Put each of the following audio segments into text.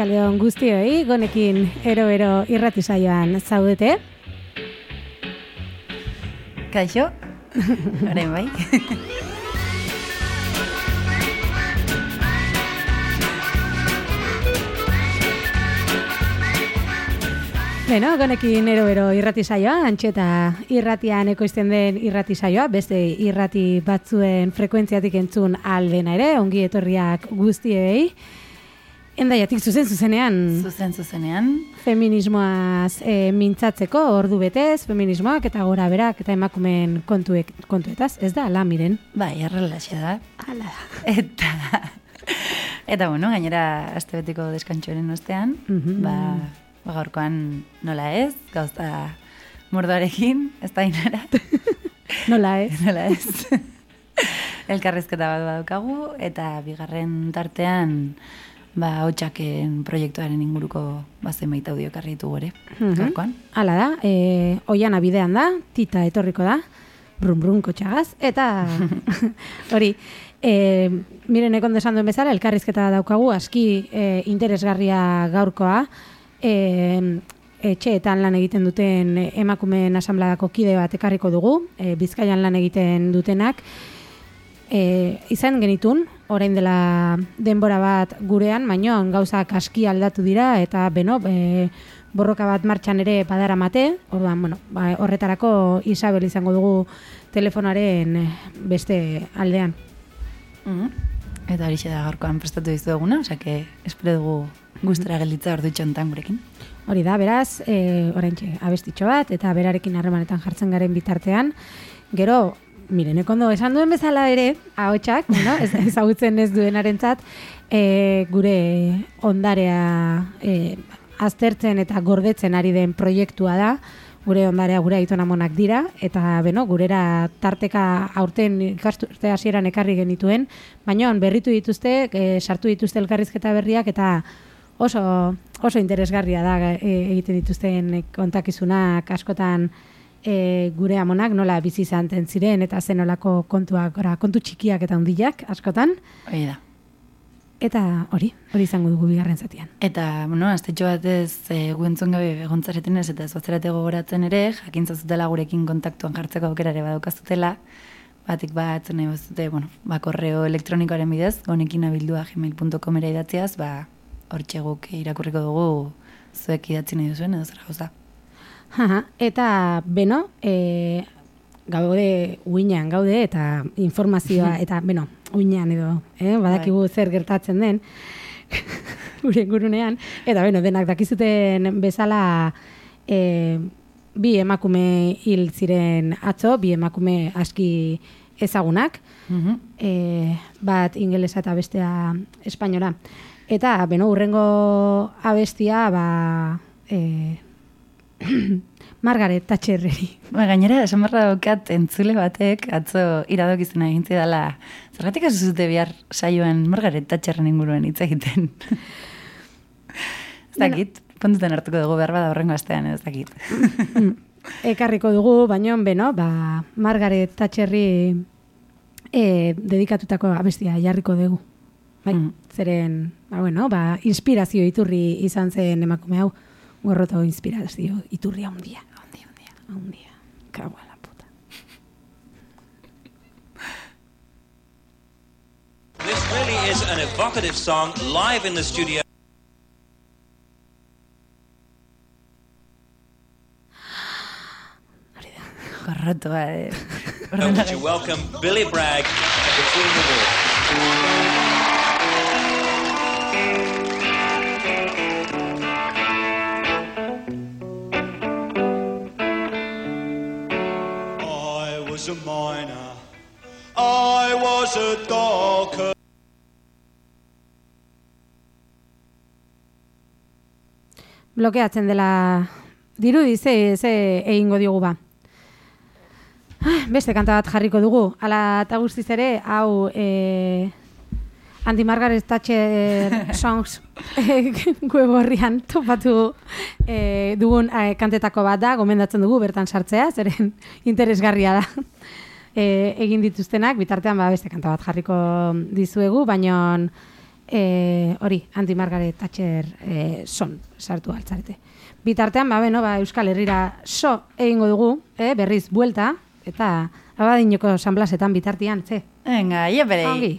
Arratxaleon guztioi, gonekin ero-ero irrati saioan zaudete. Kaixo, orain bai. Beno, gonekin ero-ero irrati saioa, antxeta irratian ekoizten den irrati saioa, beste irrati batzuen frekuentziatik entzun aldena ere, ongi etorriak guztiei. Endaiatik zuzen zuzenean. Zuzen zuzenean. Feminismoaz e, mintzatzeko ordu betez, feminismoak eta gora berak eta emakumen kontuek, kontuetaz. Ez da, ala miren. Bai, errelaxia da. Ala da. Eta, eta bueno, gainera astebetiko deskantxoren ostean, Mhm. ba, ba, gaurkoan nola ez, gauza mordoarekin, ez da inara, Nola ez? nola ez. Elkarrezketa bat badaukagu, eta bigarren tartean, ba, hotxaken proiektuaren inguruko bazen baita audio karri ditugu ere, Mhm. gaurkoan. Hala da, e, oiana bidean da, tita etorriko da, brun brun kotxagaz, eta hori, e, miren ekon desan duen bezala, elkarrizketa daukagu, aski e, interesgarria gaurkoa, e, etxeetan lan egiten duten emakumeen asambladako kide bat ekarriko dugu, e, bizkaian lan egiten dutenak, e, izan genitun, orain dela denbora bat gurean, baino gauzak aski aldatu dira, eta beno, e, borroka bat martxan ere badara mate, orduan, bueno, ba, horretarako Isabel izango dugu telefonaren eh, beste aldean. Mhm. Eta horixe da gaurkoan prestatu dizu duguna, osake espero dugu gustora gelditza ordu txontan gurekin. Hori da, beraz, e, oraintxe abestitxo bat, eta berarekin harremanetan jartzen garen bitartean, gero, mirenek ondo esan duen bezala ere, ahotsak, no? ez, ezagutzen ez duenarentzat, e, gure ondarea e, aztertzen eta gordetzen ari den proiektua da, gure ondarea gure aitona monak dira, eta beno, gurera tarteka aurten ikasturte hasieran ekarri genituen, baina berritu dituzte, e, sartu dituzte elkarrizketa berriak, eta oso, oso interesgarria da e, egiten dituzten kontakizunak askotan e, gure amonak nola bizi zanten ziren eta zenolako kontuak, ora, kontu txikiak eta hundiak askotan. Hori da. Eta hori, hori izango dugu bigarren zatian. Eta, bueno, aztetxo batez e, guentzun gabe egontzareten ez, eta zotzerate gogoratzen ere, jakintzazutela gurekin kontaktuan jartzeko aukera ere badaukazutela, batik bat, nahi bazute, bueno, ba, korreo elektronikoaren bidez, gonekin abildua gmail.com era idatziaz, ba, hortxe guk irakurriko dugu zuek idatzi nahi duzuen edo zer gauza. Haha, eta beno, e, gaude uinean gaude eta informazioa, eta beno, uinean edo, eh, badakigu zer gertatzen den, gure gurunean, eta beno, denak dakizuten bezala e, bi emakume hil ziren atzo, bi emakume aski ezagunak, Mhm. e, bat ingelesa eta bestea espainola. Eta, beno, urrengo abestia, ba, e, Margaret Thatcherreri. Ba, gainera, esan barra daukat entzule batek, atzo iradok izena egin zidala, zergatik ez zute bihar saioan Margaret Thatcherren inguruen hitz egiten. ez dakit, kontuten hartuko dugu behar bada horrengo astean, ez dakit. Ekarriko dugu, baino, beno, ba, Margaret Thatcherri e, dedikatutako abestia jarriko dugu. Bai, Mm. zeren, ba, bueno, ba, inspirazio iturri izan zen emakume hau, gorroto inspirazio iturri handia. Ondia. Handia. Kago a la puta. This really is an evocative song live in the studio. Korrotua, eh. Would you welcome Billy Bragg Between the Walls. A miner. I was a docker. blokeatzen dela dirudi ze, ze egingo diogu ba. Ah, Beste kanta bat jarriko dugu. Ala eta guztiz ere, hau e, Andy Margaret Thatcher songs eh, web horrian topatu e, dugun eh, kantetako bat da, gomendatzen dugu bertan sartzea, zeren interesgarria da. E, egin dituztenak, bitartean ba, beste kanta bat jarriko dizuegu, baina e, hori, Anti Margaret Thatcher e, son sartu altzarete. Bitartean, ba, beno, ba, Euskal Herrira so egingo dugu, e, berriz, buelta, eta abadinoko sanblasetan bitartian, ze? Venga, ia berei. Ongi.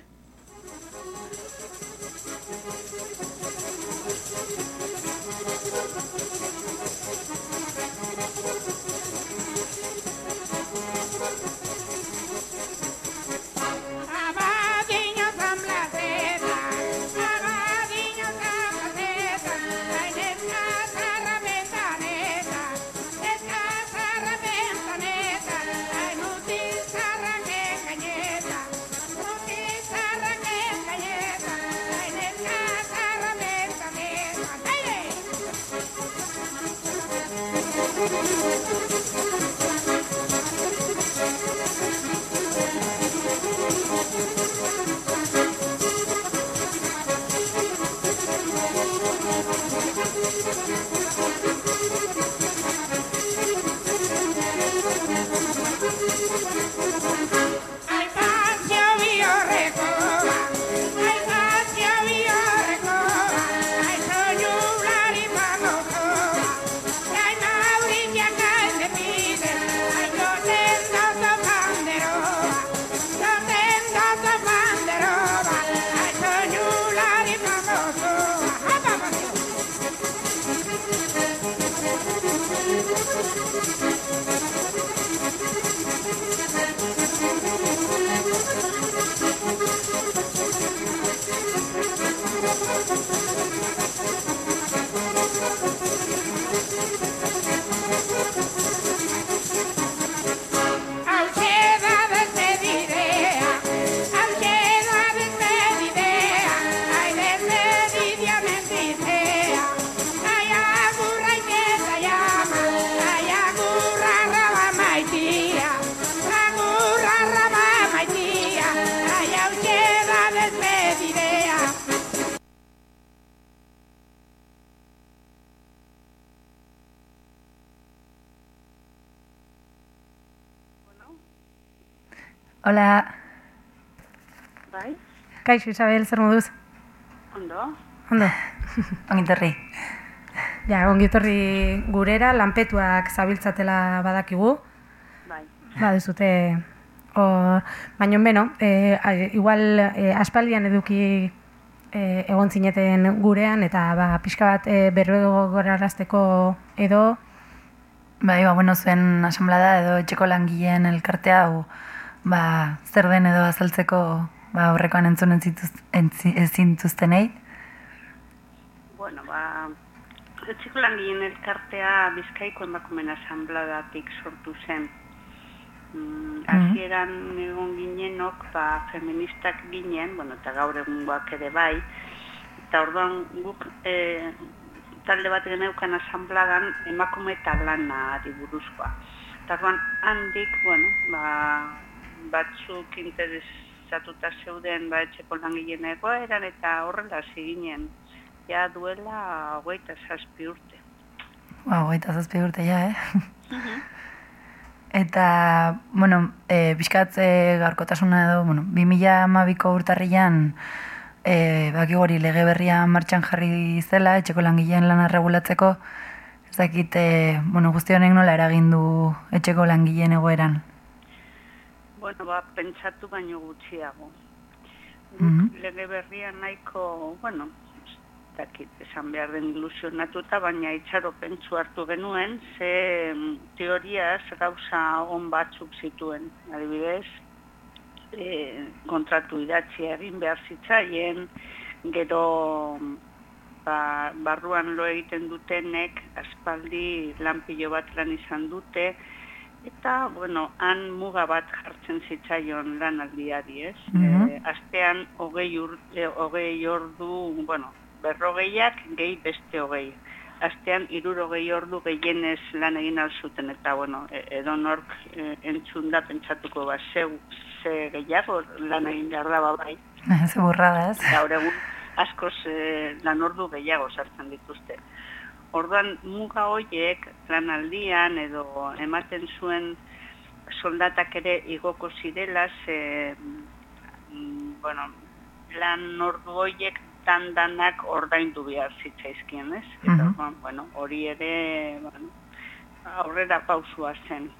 Hola, Bai, Kaixo, Isabel, zer moduz? ondo. Ondo. ongitorri. Ja, ongitorri gurera, lanpetuak zabiltzatela badakigu. Bai. Baduzute, o, baina beno, e, a- igual e, aspaldian eduki e, egon zineten gurean, eta ba, pixka bat e, berrego gorarazteko edo, Bai, ba, bueno, zuen asamblada edo etxeko langileen elkartea hau, ba, zer den edo azaltzeko ba, horrekoan entzunen zituz, entzi, ezin zituztenei. Bueno, ba, etxeko langileen elkartea bizkaiko emakumen asambladatik sortu zen. Mm, hasieran egon ginenok, ba, feministak ginen, bueno, eta gaur egungoak ere bai, eta orduan guk e, talde bat geneukan asambladan emakume eta lana buruzkoa. Eta orduan handik, bueno, ba, batzuk interesatuta zeuden ba, etxeko langileen egoeran eta horrela hasi ginen. Ja duela hogeita zazpi urte. Ba, hogeita zazpi urte ja, eh? Eta, bueno, e, pixkat e, gaurkotasuna edo, bueno, 2012ko urtarrian e, baki hori lege berria martxan jarri zela, etxeko langileen lana regulatzeko, ez dakit, e, bueno, guzti honek nola eragin du etxeko langileen egoeran. Bueno, ba, pentsatu baino gutxiago. Guk Mhm. lege berria nahiko, bueno, dakit esan behar den ilusionatuta, baina itxaro pentsu hartu genuen, ze mm, teoriaz gauza on batzuk zituen. Adibidez, e, kontratu idatzi egin behar zitzaien, gero ba, barruan lo egiten dutenek aspaldi lanpilo bat lan izan dute, eta, bueno, han muga bat jartzen zitzaion lanaldiari, ez? Mhm. E, astean hogei, ur, e, hogei ordu, bueno, berrogeiak gehi beste hogei. Astean irurogei ordu gehienez lan egin alzuten, eta, bueno, e, edo nork e, entzun da pentsatuko ba, zeu, ze gehiago lan egin behar da ba, bai. Ze burrada, ez? Gaur egun askoz e, lan ordu gehiago sartzen dituzte. Orduan muga hoiek lanaldian edo ematen zuen soldatak ere igoko zirela ze mm, bueno, lan ordu horiek dan danak ordaindu behar zitzaizkien, ez? Eta, Mhm. orduan, bueno, hori ere, bueno, aurrera pausua zen.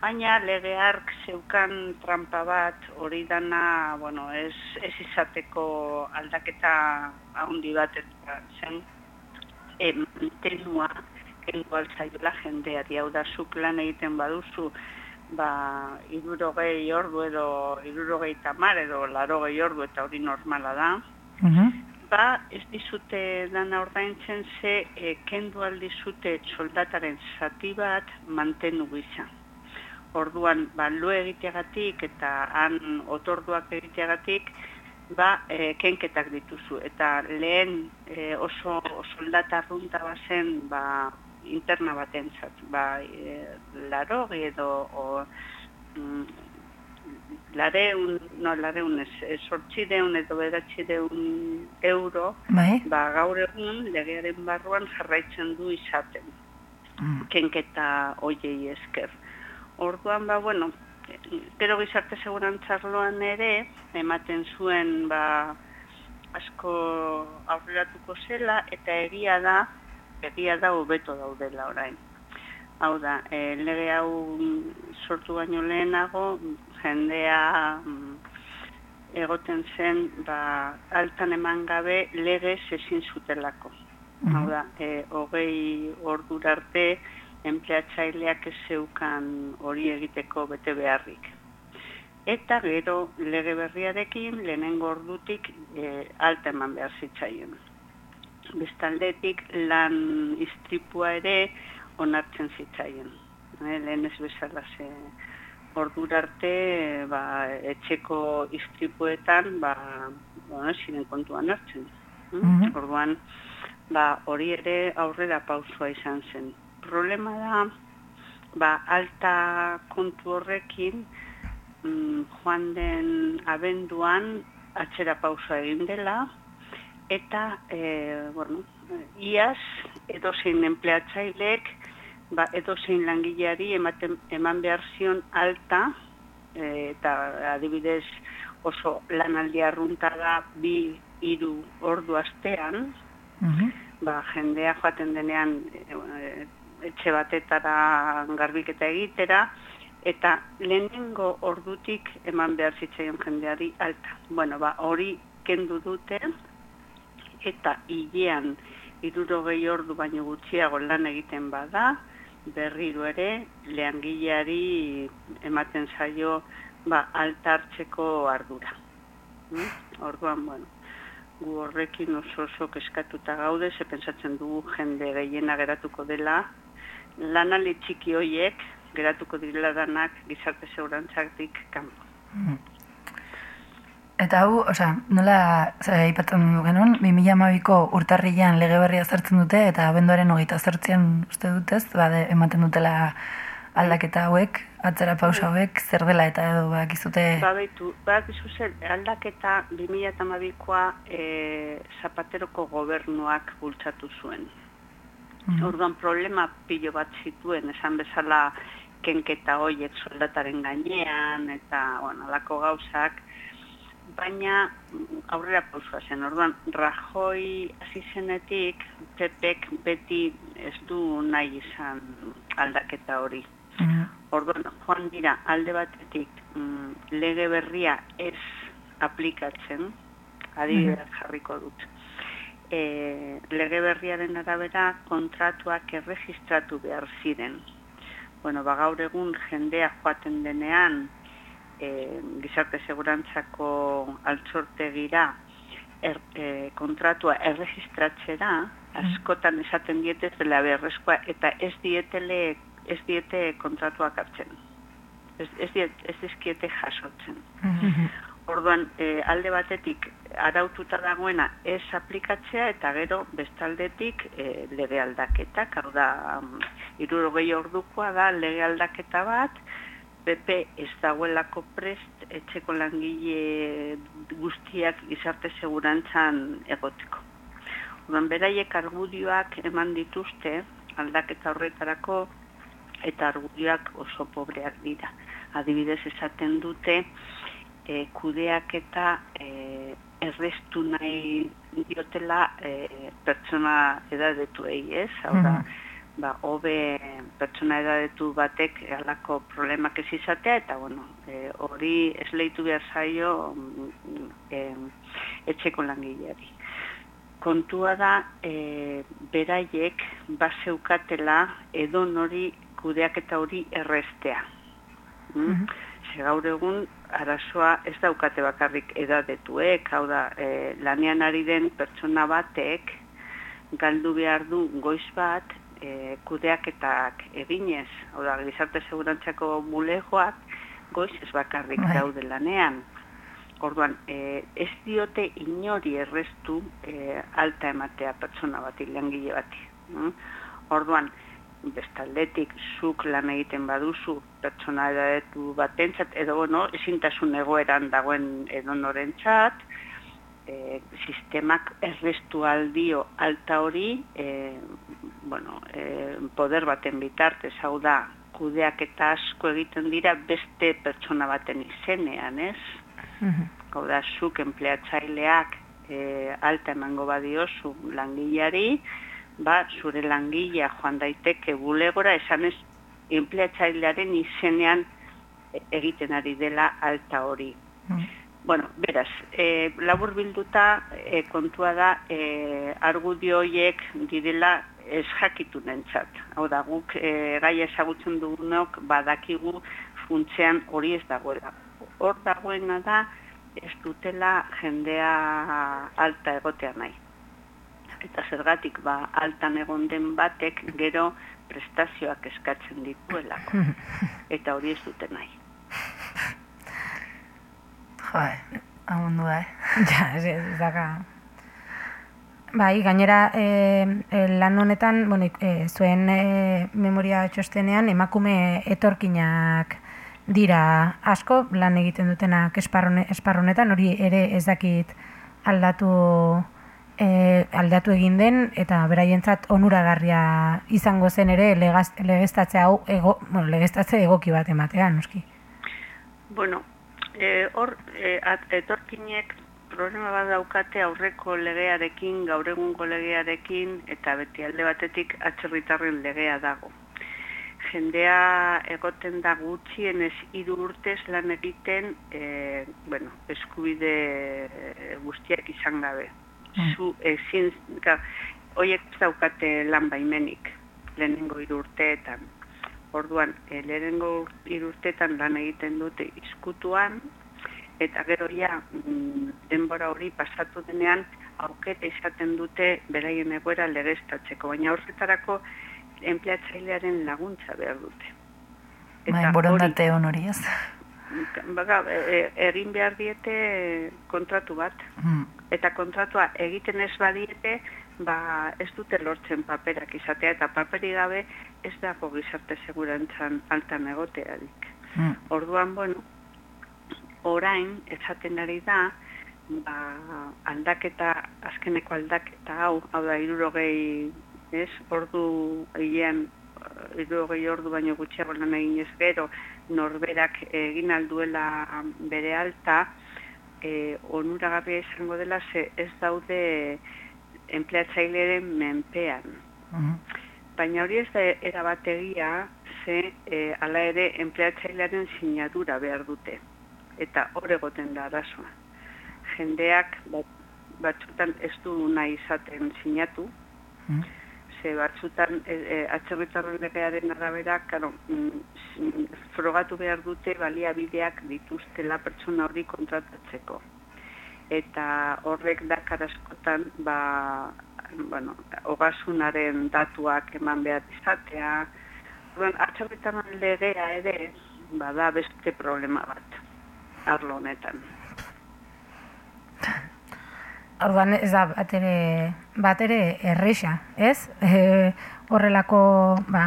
Baina lege hark zeukan trampa bat hori dana, bueno, ez, ez izateko aldaketa handi bat zen e, tenua kendu altzaiola jendeari, hau da zuk lan egiten baduzu, ba, irurogei ordu edo irurogei tamar edo larogei ordu eta hori normala da, Mhm. ba, ez dizute dana ordaintzen ze e, kendu aldizute soldataren zati bat mantenu gisa. Orduan, ba, lo egiteagatik eta han otorduak egiteagatik, ba, e, kenketak dituzu. Eta lehen e, oso soldata arrunta bazen, ba, interna batentzat, ba, e, laro edo o, mm, lareun, no, lareun ez, e, sortxideun edo beratxideun euro, Bai? ba, gaur egun legearen barruan jarraitzen du izaten, Mm. kenketa hoiei esker. Orduan, ba, bueno, gero gizarte segurantzarloan ere, ematen zuen, ba, asko aurreratuko zela, eta egia da, egia da hobeto daudela orain. Hau da, e, lege hau mm, sortu baino lehenago, jendea mm, egoten zen, ba, altan eman gabe legez ezin zutelako. Hau da, e, hogei ordura arte, enpleatzaileak ez zeukan hori egiteko bete beharrik. Eta gero lege berriarekin lehenengo ordutik e, alta eman behar zitzaien. Bestaldetik lan istripua ere onartzen zitzaien. E, lehen ez bezala ze ordura arte ba, etxeko istripuetan ba, bueno, ziren kontuan hartzen. Mm? Mhm. Orduan, ba, hori ere aurrera pausua izan zen. Problema da, ba, alta kontu horrekin, mm, joan den abenduan atzera pausa egin dela, eta, e, bueno, iaz, edozein empleatzaileek, ba, edozein langileari ematen, eman behar zion alta, e, eta adibidez oso lanaldi arrunta da bi hiru ordu astean, Mhm. ba, jendea joaten denean e, etxe batetara garbiketa egitera, eta lehenengo ordutik eman behar zitzaion jendeari alta. Bueno, ba, hori kendu dute, eta hilean irurogei ordu baino gutxiago lan egiten bada, berriro ere, lehangileari ematen zaio ba, alta hartzeko ardura. Mm? Orduan, bueno, gu horrekin oso oso keskatuta gaude, ze pentsatzen dugu jende gehiena geratuko dela, lanale txiki hoiek geratuko direla danak gizarte segurantzaktik kanpo. Eta hau, osea, nola ze, aipatzen du genuen, 2012ko urtarrilean lege berria zartzen dute eta abenduaren hogeita zortzian uste dutez, bade, ematen dutela aldaketa hauek, atzera pausa hauek, zer dela eta edo bakizute... Babaitu, badakizu zer, aldaketa 2012koa e, Zapateroko gobernuak bultzatu zuen. Mhm. Orduan problema pilo bat zituen, esan bezala kenketa hoiek soldataren gainean, eta, bueno, alako gauzak, baina mm, aurrera pausua zen. Orduan, Rajoi hasi zenetik, Pepek beti ez du nahi izan aldaketa hori. Mhm. Orduan, joan dira alde batetik mm, lege berria ez aplikatzen, adibidez jarriko dut. E, lege berriaren arabera kontratuak erregistratu behar ziren. Bueno, ba, gaur egun jendea joaten denean e, gizarte segurantzako altsortegira er, e, kontratua erregistratzera, askotan esaten diete ez dela beharrezkoa eta ez dietele ez diete kontratuak hartzen. Ez, ez, diet, ez dizkiete jasotzen. Orduan, e, alde batetik araututa dagoena ez aplikatzea eta gero bestaldetik e, lege aldaketak, hau da, um, irurogei ordukoa da lege aldaketa bat, BP ez dagoelako prest etxeko langile guztiak gizarte segurantzan egoteko. Orduan, beraiek argudioak eman dituzte aldaketa horretarako eta argudioak oso pobreak dira. Adibidez esaten dute e, kudeaketa e, errestu nahi diotela e, pertsona edadetuei, ez? Hau da, ba, hobe pertsona edadetu batek halako problemak ez izatea, eta bueno, e, hori esleitu behar zaio mm, e, etxeko langileari. Kontua da, e, beraiek baseukatela edon hori kudeaketa hori errestea. Mm? Ze gaur egun arazoa ez daukate bakarrik edadetuek, hau da, e, lanean ari den pertsona batek galdu behar du goiz bat e, kudeaketak eginez, hau da, gizarte segurantzako bulegoak goiz ez bakarrik Bai. daude lanean. Orduan, e, ez diote inori errestu e, alta ematea pertsona bati, langile bati. mm? Orduan, bestaldetik zuk lan egiten baduzu pertsona edadetu batentzat, edo bueno, ezintasun egoeran dagoen edonorentzat, e, sistemak errestu aldio alta hori, e, bueno, e, poder baten bitartez, hau da, kudeak eta asko egiten dira beste pertsona baten izenean, ez? Hau da, zuk empleatzaileak e, alta emango badiozu langileari, ba, zure langilea joan daiteke bulegora, esan ez, empleatzailearen izenean egiten ari dela alta hori. Bueno, beraz, e, labur bilduta e, kontua da e, argudio horiek direla ez jakitu nentzat. Hau da, guk e, gai ezagutzen dugunok badakigu funtzean hori ez dagoela. Hor dagoena da ez dutela jendea alta egotea nahi. Eta zergatik ba altan egon den batek gero prestazioak eskatzen dituelako. Eta hori ez dute nahi. Joe, amundu da, eh? Ja, ez, ez daka. Bai, gainera e, e, lan honetan, bueno, e, zuen e, memoria txostenean emakume etorkinak dira asko lan egiten dutenak esparrone, esparronetan, hori ere ez dakit aldatu e, aldatu egin den eta beraientzat onuragarria izango zen ere legeztatze hau ego, bueno, legeztatze egoki bat ematea, noski. Bueno, e, hor e, at- etorkinek problema bat daukate aurreko legearekin, gaur egungo legearekin, eta beti alde batetik atxerritarren legea dago. Jendea egoten da gutxienez hiru urtez lan egiten, e, bueno, eskubide e, guztiak izan gabe. Zu ezin, ga, hoiek ez daukate lan baimenik, lehenengo hiru urteetan. Orduan, e, lehenengo hiru urteetan lan egiten dute izkutuan, eta gero ja mm, denbora hori pasatu denean aukera izaten dute beraien egoera legeztatzeko, baina horretarako enpleatzailearen laguntza behar dute. Bai, borondate hon hori ez. Baga, e, e, egin behar diete kontratu bat, Mm. eta kontratua egiten ez badiete, ba, ez dute lortzen paperak izatea, eta paperi gabe ez dago gizarte segurantzan altan egotearik. Mm. Orduan, bueno, orain, esaten ari da, ba, aldaketa, azkeneko aldaketa hau, hau da, irurogei, ez, ordu hilean, irurogei ordu baino gutxiago lan egin ez gero, norberak egin alduela bere alta, e, onuragarria izango dela, ze ez daude enpleatzaileren menpean. Mm. Baina hori ez da erabategia, ze e, ala ere enpleatzailearen sinadura behar dute. Eta hor egoten da arazoa. Jendeak bat, batzutan ez du nahi izaten sinatu, Mm. Ze batzutan e, e, atzerritarren legearen arabera, karo, mm, sin- frogatu behar dute baliabideak dituztela pertsona hori kontratatzeko. Eta horrek dakar askotan, ba, bueno, ogasunaren datuak eman behar izatea, atzerritarren legea ere, bada beste problema bat, arlo honetan. Orduan ez da bat ere, bat ere erresa, ez? E, horrelako ba,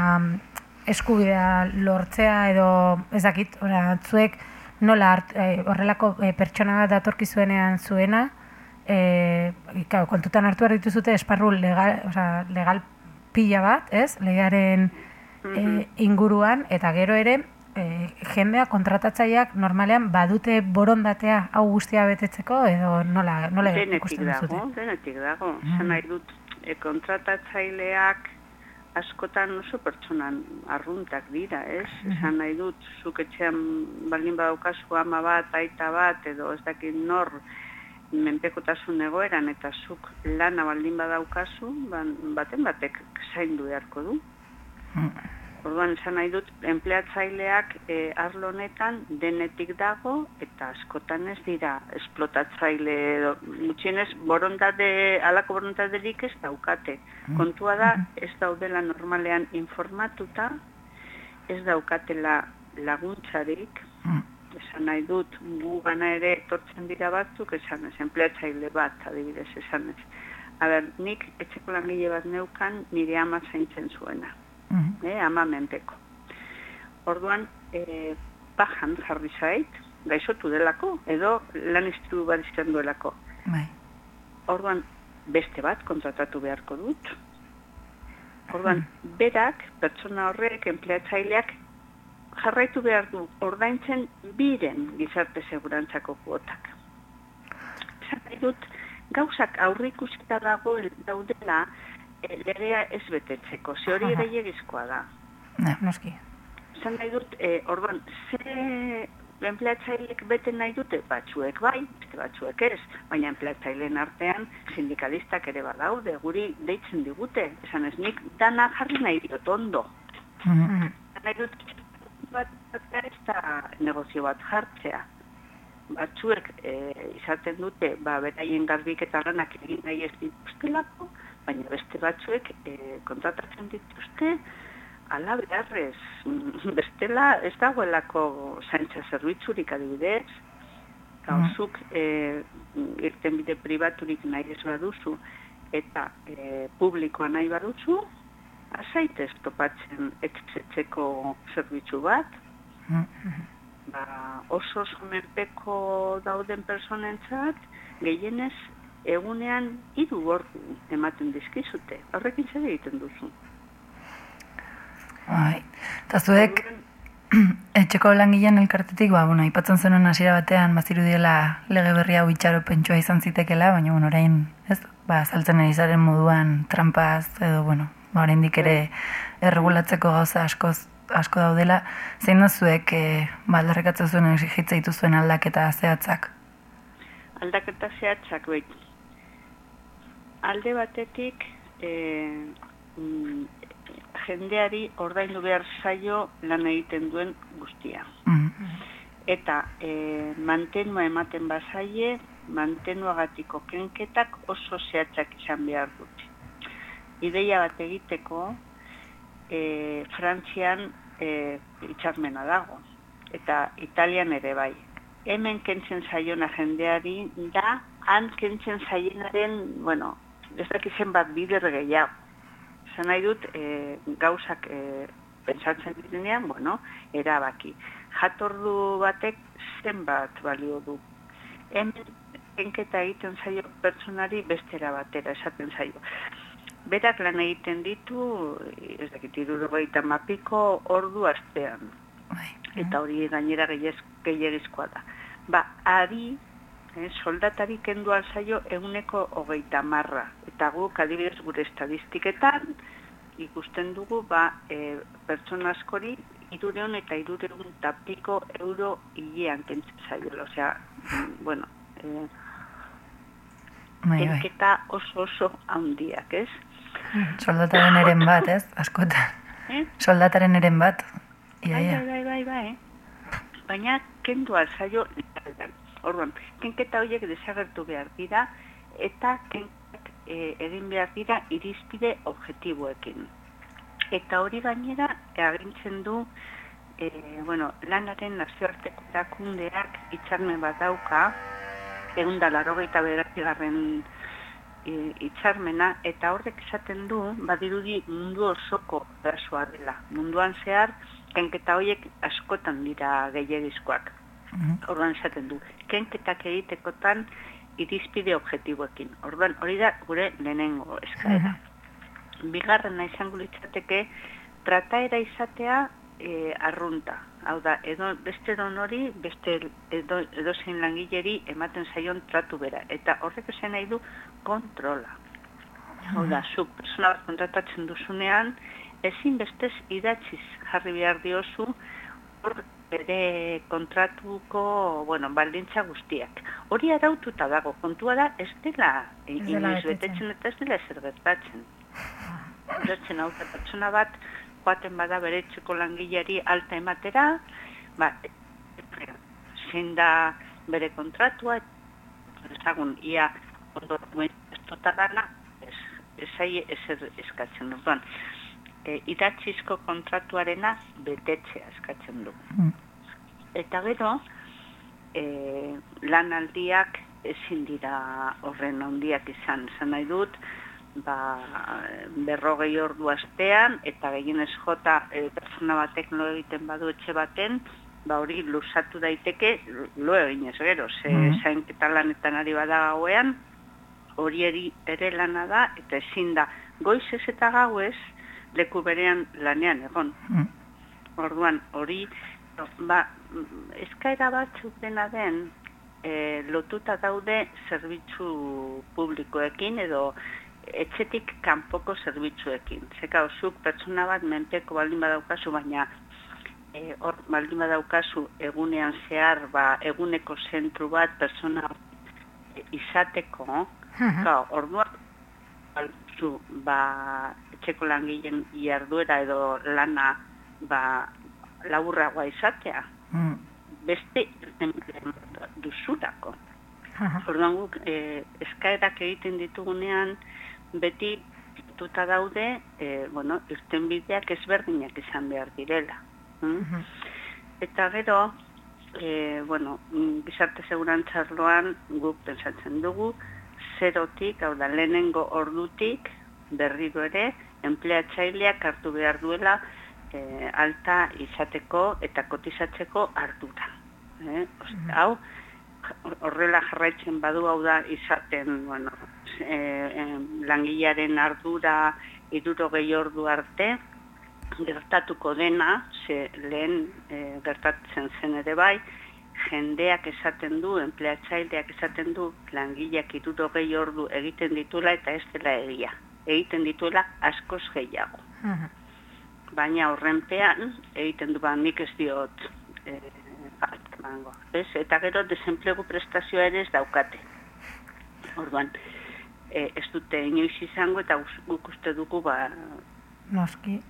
eskubidea lortzea edo ez dakit, ora, zuek nola hart, e, horrelako e, pertsona bat datorkizuenean zuena, e, claro, kontutan hartu behar dituzute esparru legal, osea, legal pila bat, ez? Legearen e, inguruan, eta gero ere, e, jendea kontratatzaileak normalean badute borondatea hau guztia betetzeko edo nola nola Denetik ikusten dago, duzute? denetik dago. Mm. nahi dut, e, kontratatzaileak askotan oso pertsonan arruntak dira, ez? Esan nahi dut, zuk etxean baldin badaukazu ama bat, aita bat, edo ez dakit nor menpekotasun egoeran, eta zuk lana baldin badaukazu, ban, baten batek zaindu beharko du. Orduan, esan nahi dut, empleatzaileak e, arlo honetan denetik dago eta askotan ez dira esplotatzaile edo gutxienez borontate, alako borontaterik ez daukate. Kontua da, ez daudela normalean informatuta, ez daukatela laguntzarik, esan nahi dut, gu gana ere etortzen dira batzuk, esan ez, empleatzaile bat, adibidez, esan ez. A ber, nik etxeko langile bat neukan nire ama zaintzen zuena eh, ama menpeko. Orduan, eh, bajan jarri zait, gaixotu delako, edo lan istribu bat izan duelako. Bai. Orduan, beste bat kontratatu beharko dut. Orduan, berak, pertsona horrek, empleatzaileak, jarraitu behar du ordaintzen biren gizarte segurantzako kuotak. Nahi dut, gauzak aurrikusita dago daudela legea ez betetzeko, ze hori gehiagizkoa da. Ja. Noski. Esan nahi dut, e, orduan, ze empleatzaileek bete nahi dute batzuek bai, beste batzuek ez, baina empleatzaileen artean sindikalistak ere badaude, guri deitzen digute, esan ez nik dana jarri nahi diot ondo. Mhm. Esan nahi dut, bat ez da negozio bat jartzea. Batzuek e, izaten dute, ba, beraien garbiketa lanak egin nahi ez dituztelako, baina beste batzuek e, kontratatzen dituzte, ala beharrez, mm, bestela ez dagoelako zaintza zerbitzurik adibidez, gauzuk e, irten bide pribaturik nahi ez baduzu, eta e, publikoa nahi baduzu, azaitez topatzen etxetzeko zerbitzu bat, ba, oso oso menpeko dauden personentzat, gehienez egunean hiru ordu ematen dizkizute. Horrekin zer egiten duzu. Bai. Eta zuek, etxeko langileen elkartetik, ba, bueno, aipatzen zenuen hasiera batean, bazirudiela lege berri hau itxaropentsua izan zitekela, baina, bueno, orain, ez, ba, saltzen ari zaren moduan trampaz, edo, bueno, ba, oraindik ere erregulatzeko gauza askoz, asko daudela, zein da zuek, e, ba, zuen exigitza dituzuen aldaketa zehatzak? Aldaketa zehatzak behit. Alde batetik, e, mm, jendeari ordaindu behar zaio lan egiten duen guztia. Mm. Eta e, mantenua ematen bazaie, mantenuagatiko kenketak oso zehatzak izan behar dut. Ideia bat egiteko, e, Frantzian e, itxarmena dago, eta Italian ere bai. Hemen kentzen zaiona jendeari da, han kentzen zaienaren, bueno, ez dakizen bat bider gehiago. Zan nahi dut, e, gauzak e, pentsatzen direnean, bueno, erabaki. Jatordu batek zenbat balio du. Hemen kenketa egiten zaio pertsonari bestera batera esaten zaio. Berak lan egiten ditu, ez dakit, irurogeita mapiko ordu astean. Bai. Eta hori gainera gehiagizkoa da. Ba, ari, eh, soldatari kendu alzaio eguneko hogeita marra. Eta guk adibidez gure estadistiketan ikusten dugu ba, e, pertsona askori irureun eta irureun eta piko euro hilean kentzen zaiola. Osea, mm, bueno, e, Bai, bai. kenketa oso oso handiak, ez? Soldataren eren bat, ez? Askotan. Eh? Soldataren eren bat. Ia, Bai, ia. bai, bai, bai, bai. Baina kendu alzaio legaldan. Orduan, kenketa horiek desagertu behar dira eta kenketak e, egin behar dira irizpide objektiboekin. Eta hori gainera agintzen du e, bueno, lanaren nazioarteko erakundeak itxarmen bat dauka, egun da larogeita bederatzigarren e, hitzarmena eta horrek esaten du badirudi mundu osoko erasoa dela. Munduan zehar kenketa horiek askotan dira gehiagizkoak. Mhm. Orduan esaten du, kenketak egitekotan irizpide objektiboekin. Orduan hori da gure lehenengo eskaera. Bigarrena izango litzateke trataera izatea e, arrunta. Hau da, edo, beste donori, beste edo, edozein langileri ematen zaion tratu bera. Eta horrek esan nahi du kontrola. Hau da, zu persona bat kontratatzen duzunean, ezin bestez idatziz jarri behar diozu, hor bere kontratuko, bueno, baldintza guztiak. Hori araututa dago, kontua da, ez dela, Ez inoiz betetzen. eta ez dela ezer gertatzen. Gertzen hau da, pertsona bat, joaten bada bere etxeko langileari alta ematera, ba, zein da bere kontratua, ezagun, ia ondo ez dana, ez, ez zai ezer eskatzen du. E, idatzizko kontratuarena betetzea eskatzen du. Mm. Eta gero, e, lanaldiak ezin dira horren handiak izan. Zan nahi dut, ba, berrogei ordu astean, eta gehienez jota e, persona batek lo egiten badu etxe baten, ba hori luzatu daiteke lo eginez gero, ze Mhm. zainketa lanetan ari bada gauean, hori ere lana da, eta ezin da, goizez eta gauez, leku berean lanean egon. Mm. Orduan, hori, ba, eskaera batzuk dena den, e, lotuta daude zerbitzu publikoekin edo etxetik kanpoko zerbitzuekin. Zeka, zuk pertsona bat menpeko baldin badaukazu, baina e, hor baldin badaukazu egunean zehar, ba, eguneko zentru bat pertsona e, izateko, Aha. Claro, orduan zu ba etxeko langileen jarduera edo lana ba laburragoa izatea. Mm. Beste irtenbide duzulako. Aha. Orduan guk e, eskaerak egiten ditugunean beti tuta daude, e, bueno, irtenbideak ezberdinak izan behar direla. Mm? Mhm. Eta gero, e, bueno, mm, gizarte segurantza arloan guk pensatzen dugu, zerotik, hau da, lehenengo ordutik, berriro ere, empleatzaileak hartu behar duela e, alta izateko eta kotizatzeko ardura. Eh? Oste, hau, horrela jarraitzen badu hau da izaten, bueno, e, e, langilaren ardura irurogei ordu arte, gertatuko dena, ze lehen e, gertatzen zen ere bai, jendeak esaten du, empleatzaileak esaten du, langileak irurogei ordu egiten ditula eta ez dela egia. Egiten dituela askoz gehiago. Aha. Baina horrenpean egiten du ba nik ez diot e, bat emango. Ez? Eta gero desenplegu prestazioa ere ez daukate. Orduan, e, ez dute inoiz izango eta guk uste dugu ba, Noski.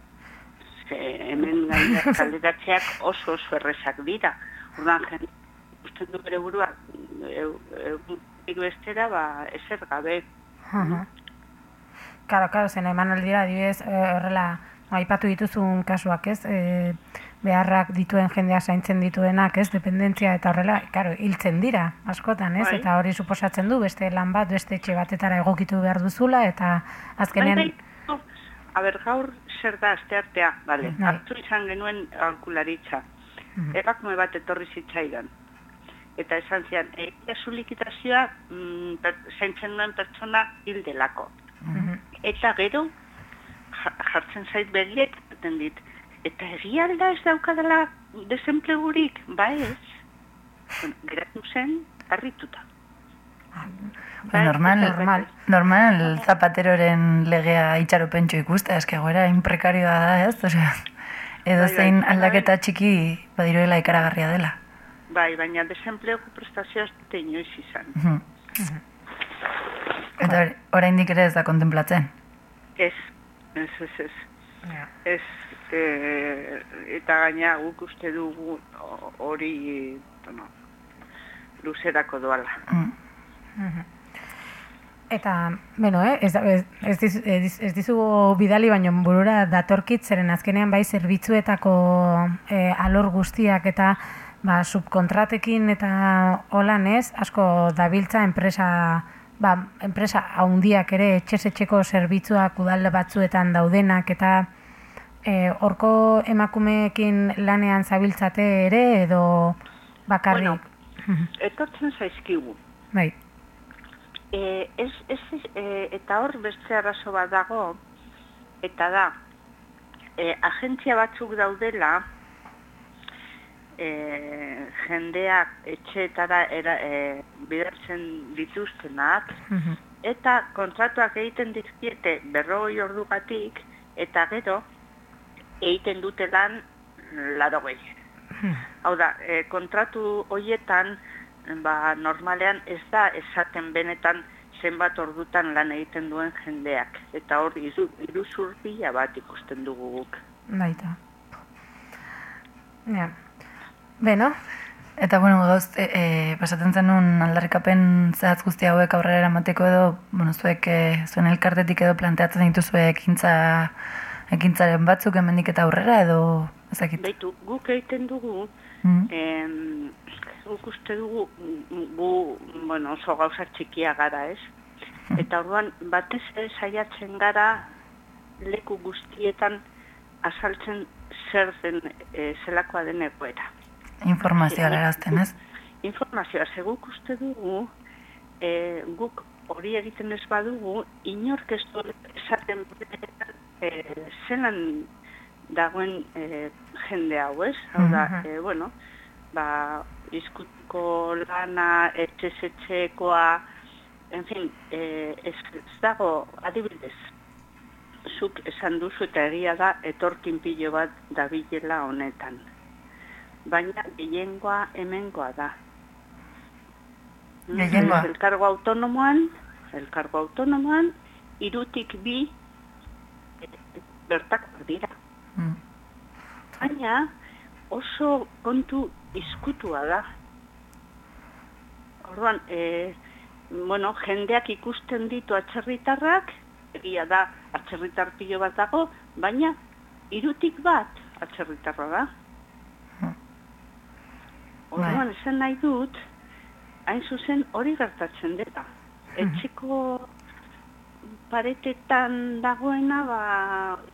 ze hemen gainera kalderatzeak oso oso errezak dira. Orduan, uste du bere burua, egunik bestera, ba, ezer gabe. Aha. Karo, karo, zen eman aldira, adibidez, eh, horrela, aipatu dituzun kasuak, ez? E, beharrak dituen jendea zaintzen dituenak, ez? Dependentzia eta horrela, karo, hiltzen dira, askotan, ez? Bai. Eta hori suposatzen du, beste lan bat, beste etxe batetara egokitu behar duzula, eta azkenean... Bai, bai. Oh, A ber, gaur zer da asteartea, bale, Bai. hartu izan genuen aholkularitza. Emakume bat etorri zitzaidan. Eta esan zian, egia zu likitazioa mm, per, zaintzen duen pertsona hildelako. Mhm. Eta gero, ja- jartzen zait begiek, esaten dit, eta egia alda ez daukadala desemplegurik, ba ez. Bueno, geratu zen, harrituta. Ba, normal, normal. normal zapateroren legea itxaropentxo ikustea, eske goera inprekarioa da, ez? Osea, edo Bai, bai, zein bai, aldaketa txiki badiruela ikaragarria dela. Bai, baina desenplegu prestazioa ez dute inoiz izan. Mhm. Eta or- oraindik ere ez da kontemplatzen. Ez, ez, ez, ez. Ez, e, eta gaina guk uste dugu ho- hori, bueno, luzerako doala. Mm. Eta, bueno, eh, ez, ez, ez dizugu bidali, baino burura datorkit, zeren azkenean bai zerbitzuetako eh, alor guztiak eta ba, subkontratekin eta holan ez, asko dabiltza enpresa, ba, enpresa haundiak ere etxesetxeko zerbitzuak udal batzuetan daudenak eta eh, horko emakumeekin lanean zabiltzate ere edo bakarrik. Etortzen zaizkigu. bai. E, ez, ez, e, eta hor beste arazo bat dago, eta da, e, agentzia batzuk daudela, e, jendeak etxeetara era, e, bidertzen dituztenak, eta kontratuak egiten dizkiete berrogei ordugatik, eta gero egiten dute lan larogei. Hau da, e, kontratu hoietan, ba, normalean ez da esaten benetan zenbat ordutan lan egiten duen jendeak. Eta hor, iru- iruzur pila bat ikusten dugu guk. Baita. Ja. Beno, Eta, bueno, gauz, e, e, pasatzen zenun aldarrikapen zehatz guzti hauek aurrera eramateko edo, bueno, zuek e, zuen elkartetik edo planteatzen dituzue ekintza, ekintzaren batzuk hemendik eta aurrera edo, ezakit. Beitu, guk egiten dugu, Mm. em, guk uste dugu, gu, bueno, oso gauza txikia gara, ez? Eta orduan, batez ere saiatzen gara leku guztietan azaltzen zer den, e, zelakoa den egoera. Informazioa erazten, ez? Informazioa, ze guk uste dugu, e, guk hori egiten ez badugu, inork ez du esaten e, zelan dagoen e, jende hau, ez? Hau da, Mhm. e, bueno, ba, izkutuko lana, etxezetxekoa, en fin, e, ez, ez dago, adibidez, zuk esan duzu eta egia da etorkin pilo bat dabilela honetan. Baina gehiengoa hemengoa da. Gehiengoa? Elkargo autonomoan, elkargo autonomoan, irutik bi eh, bertakoak dira. Mm. Baina oso kontu izkutua da. Orduan, e, bueno, jendeak ikusten ditu atxerritarrak, egia da atxerritar pilo bat dago, baina irutik bat atxerritarra da. Orduan, esan nahi dut, hain zuzen hori gertatzen dela. Etxeko paretetan dagoena, ba,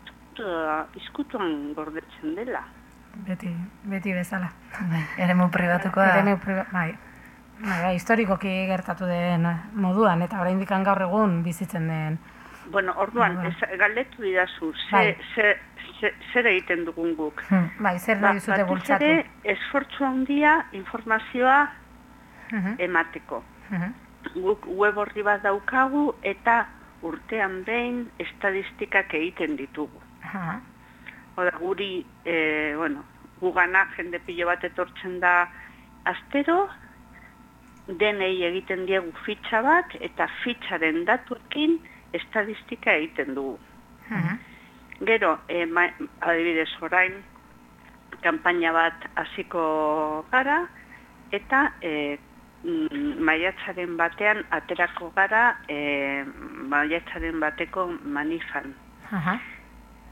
izkutua- izkutuan gordetzen dela. beti, beti bezala. Bai, eremu pribatukoa. Eremu priba- bai. Bai, bai, historikoki gertatu den moduan, eta oraindik gaur egun bizitzen den. Bueno, orduan, Bai. ez, galdetu didazu, ze, Bai. ze, zer egiten dugun guk. Hmm. Bai, zer Ba, nahi duzute batez bultzatu? ere, esfortzu handia informazioa Mhm, emateko. mhm. Guk web horri bat daukagu eta urtean behin estadistikak egiten ditugu. Aha. Oda, guri, e, bueno, gugana jende pilo bat etortzen da astero, denei egiten diegu fitxa bat, eta fitxaren datuekin estadistika egiten dugu. Mhm. Gero, e, ma, adibidez orain, kanpaina bat hasiko gara, eta e, maiatzaren batean aterako gara e, maiatzaren bateko manifan. Aha.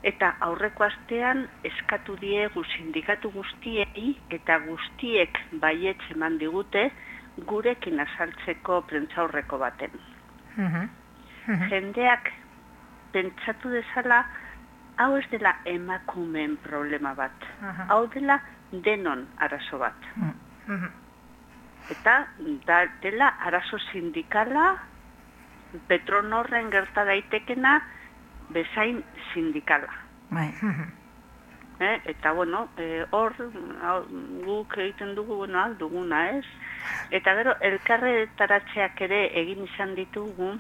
Eta aurreko astean eskatu diegu sindikatu guztiei eta guztiek baietz eman digute gurekin azaltzeko prentzaurreko baten. Mhm. Mhm. Jendeak pentsatu dezala hau ez dela emakumeen problema bat. Aha. Hau dela denon arazo bat. Mm. Mhm. Eta da, dela arazo sindikala Petronorren gerta daitekena bezain sindikala. Bai. Eh? Eta, bueno, eh, hor guk egiten dugu, bueno, duguna, ez? Eta gero, elkarretaratzeak ere egin izan ditugu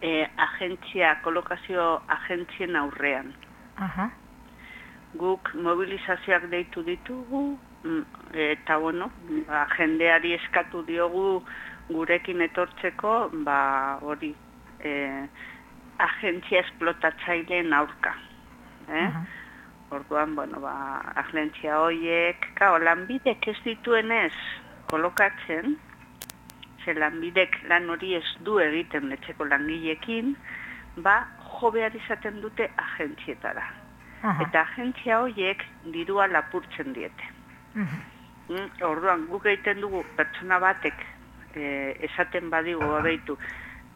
eh, agentzia, kolokazio agentzien aurrean. Aha. Guk mobilizazioak deitu ditugu, mm, eta, bueno, ba, jendeari eskatu diogu gurekin etortzeko, ba, hori, eh, agentzia esplotatzaileen aurka. Eh? Aha. Orduan, bueno, ba, agentzia hoiek, kao, lanbidek ez dituenez kolokatzen, ze lanbidek lan hori ez du egiten etxeko langilekin, ba, jo behar izaten dute agentzietara. Aha. Eta agentzia hoiek dirua lapurtzen diete. Mhm. Mm, orduan, guk egiten dugu pertsona batek e, esaten badigu abeitu,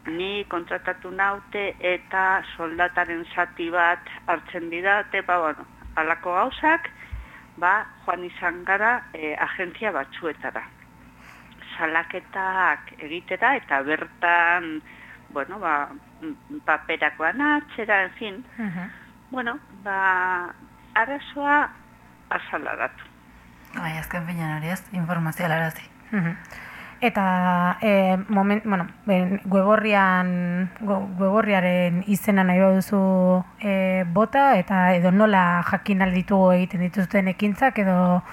ni kontratatu naute eta soldataren zati bat hartzen didate, ba, bueno, alako gauzak, ba, joan izan gara e, agentzia batzuetara. Salaketak egitera eta bertan, bueno, ba, paperakoan atzera, en fin, Mhm. bueno, ba, arazoa azalaratu. Bai, azken finean hori ez, informazioa larazi. Mhm. Eta e, moment, bueno, ben, weborrian, go- weborriaren izena nahi baduzu e, bota, eta edo nola jakin alditugu egiten dituzten ekintzak, edo,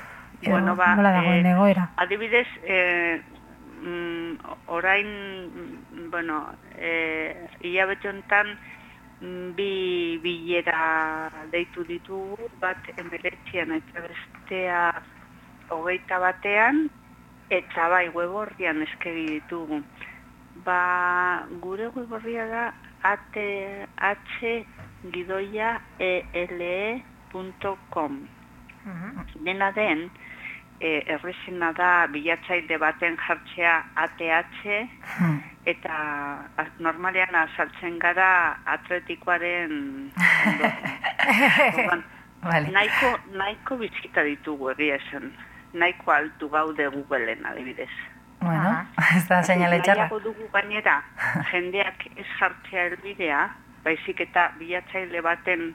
edo Bueno, ba, nola dagoen eh, egoera. Adibidez, eh, mm, orain, mm, bueno, eh, hilabete honetan mm, bi bilera deitu ditugu, bat emeretzian eta bestea hogeita batean, eta bai, weborrian eskegi ditugu. Ba, gure weborria da ath gidoia E ele.com dena den, e, errezena da bilatzaile baten jartzea ATH Hmm. eta normalean azaltzen gara atletikoaren. Orduan, Vale. nahiko, nahiko bizita ditugu egia esan. Nahiko altu gaude Googleen adibidez. Bueno, ez da seinale txarra. Dugu gainera, jendeak ez jartzea helbidea, baizik eta bilatzaile baten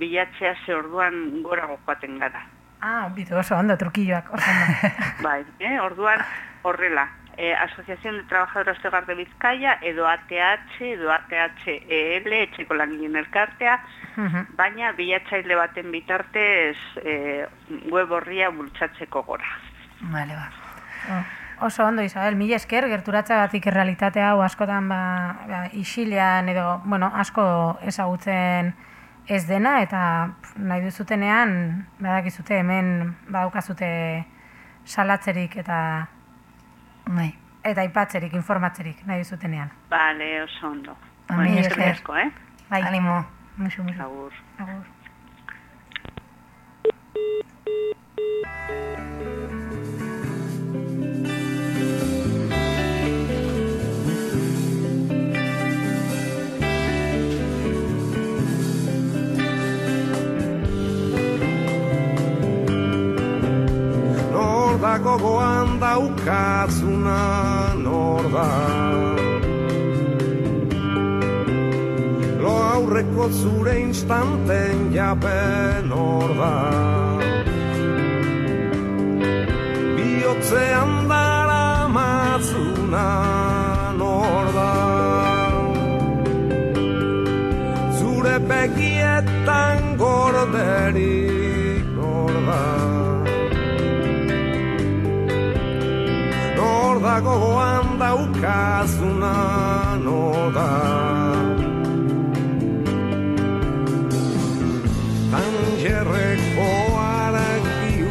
bilatzea ze orduan gora joaten gara. Ah, bitu oso ondo, trukilloak, oso. Bai, eh? orduan horrela. Eh, Asociación de Trabajadoras de Hogar de Bizkaia, edo ATH, edo ATHEL, etxeko langileen elkartea, Mhm. baina bilatzaile baten bitartez eh, web horria bultzatzeko gora. Vale, ba. Oh, Oso ondo, Isabel, mila esker, gerturatzagatik errealitate hau askotan ba, ba, isilean edo, bueno, asko ezagutzen ez dena, eta nahi duzutenean, badakizute hemen badaukazute salatzerik eta Bai. eta aipatzerik, informatzerik nahi duzutenean. Bale, oso ondo. Ba, Bueno, eh? Bai, Animo. musu, musu. Agur. Agur. Nor da gogoan daukazuna nor da. Lo aurreko zure instanten japen nor da. Biotzean dara mazuna gogoan daukazuna nor da Tangerreko aragiunak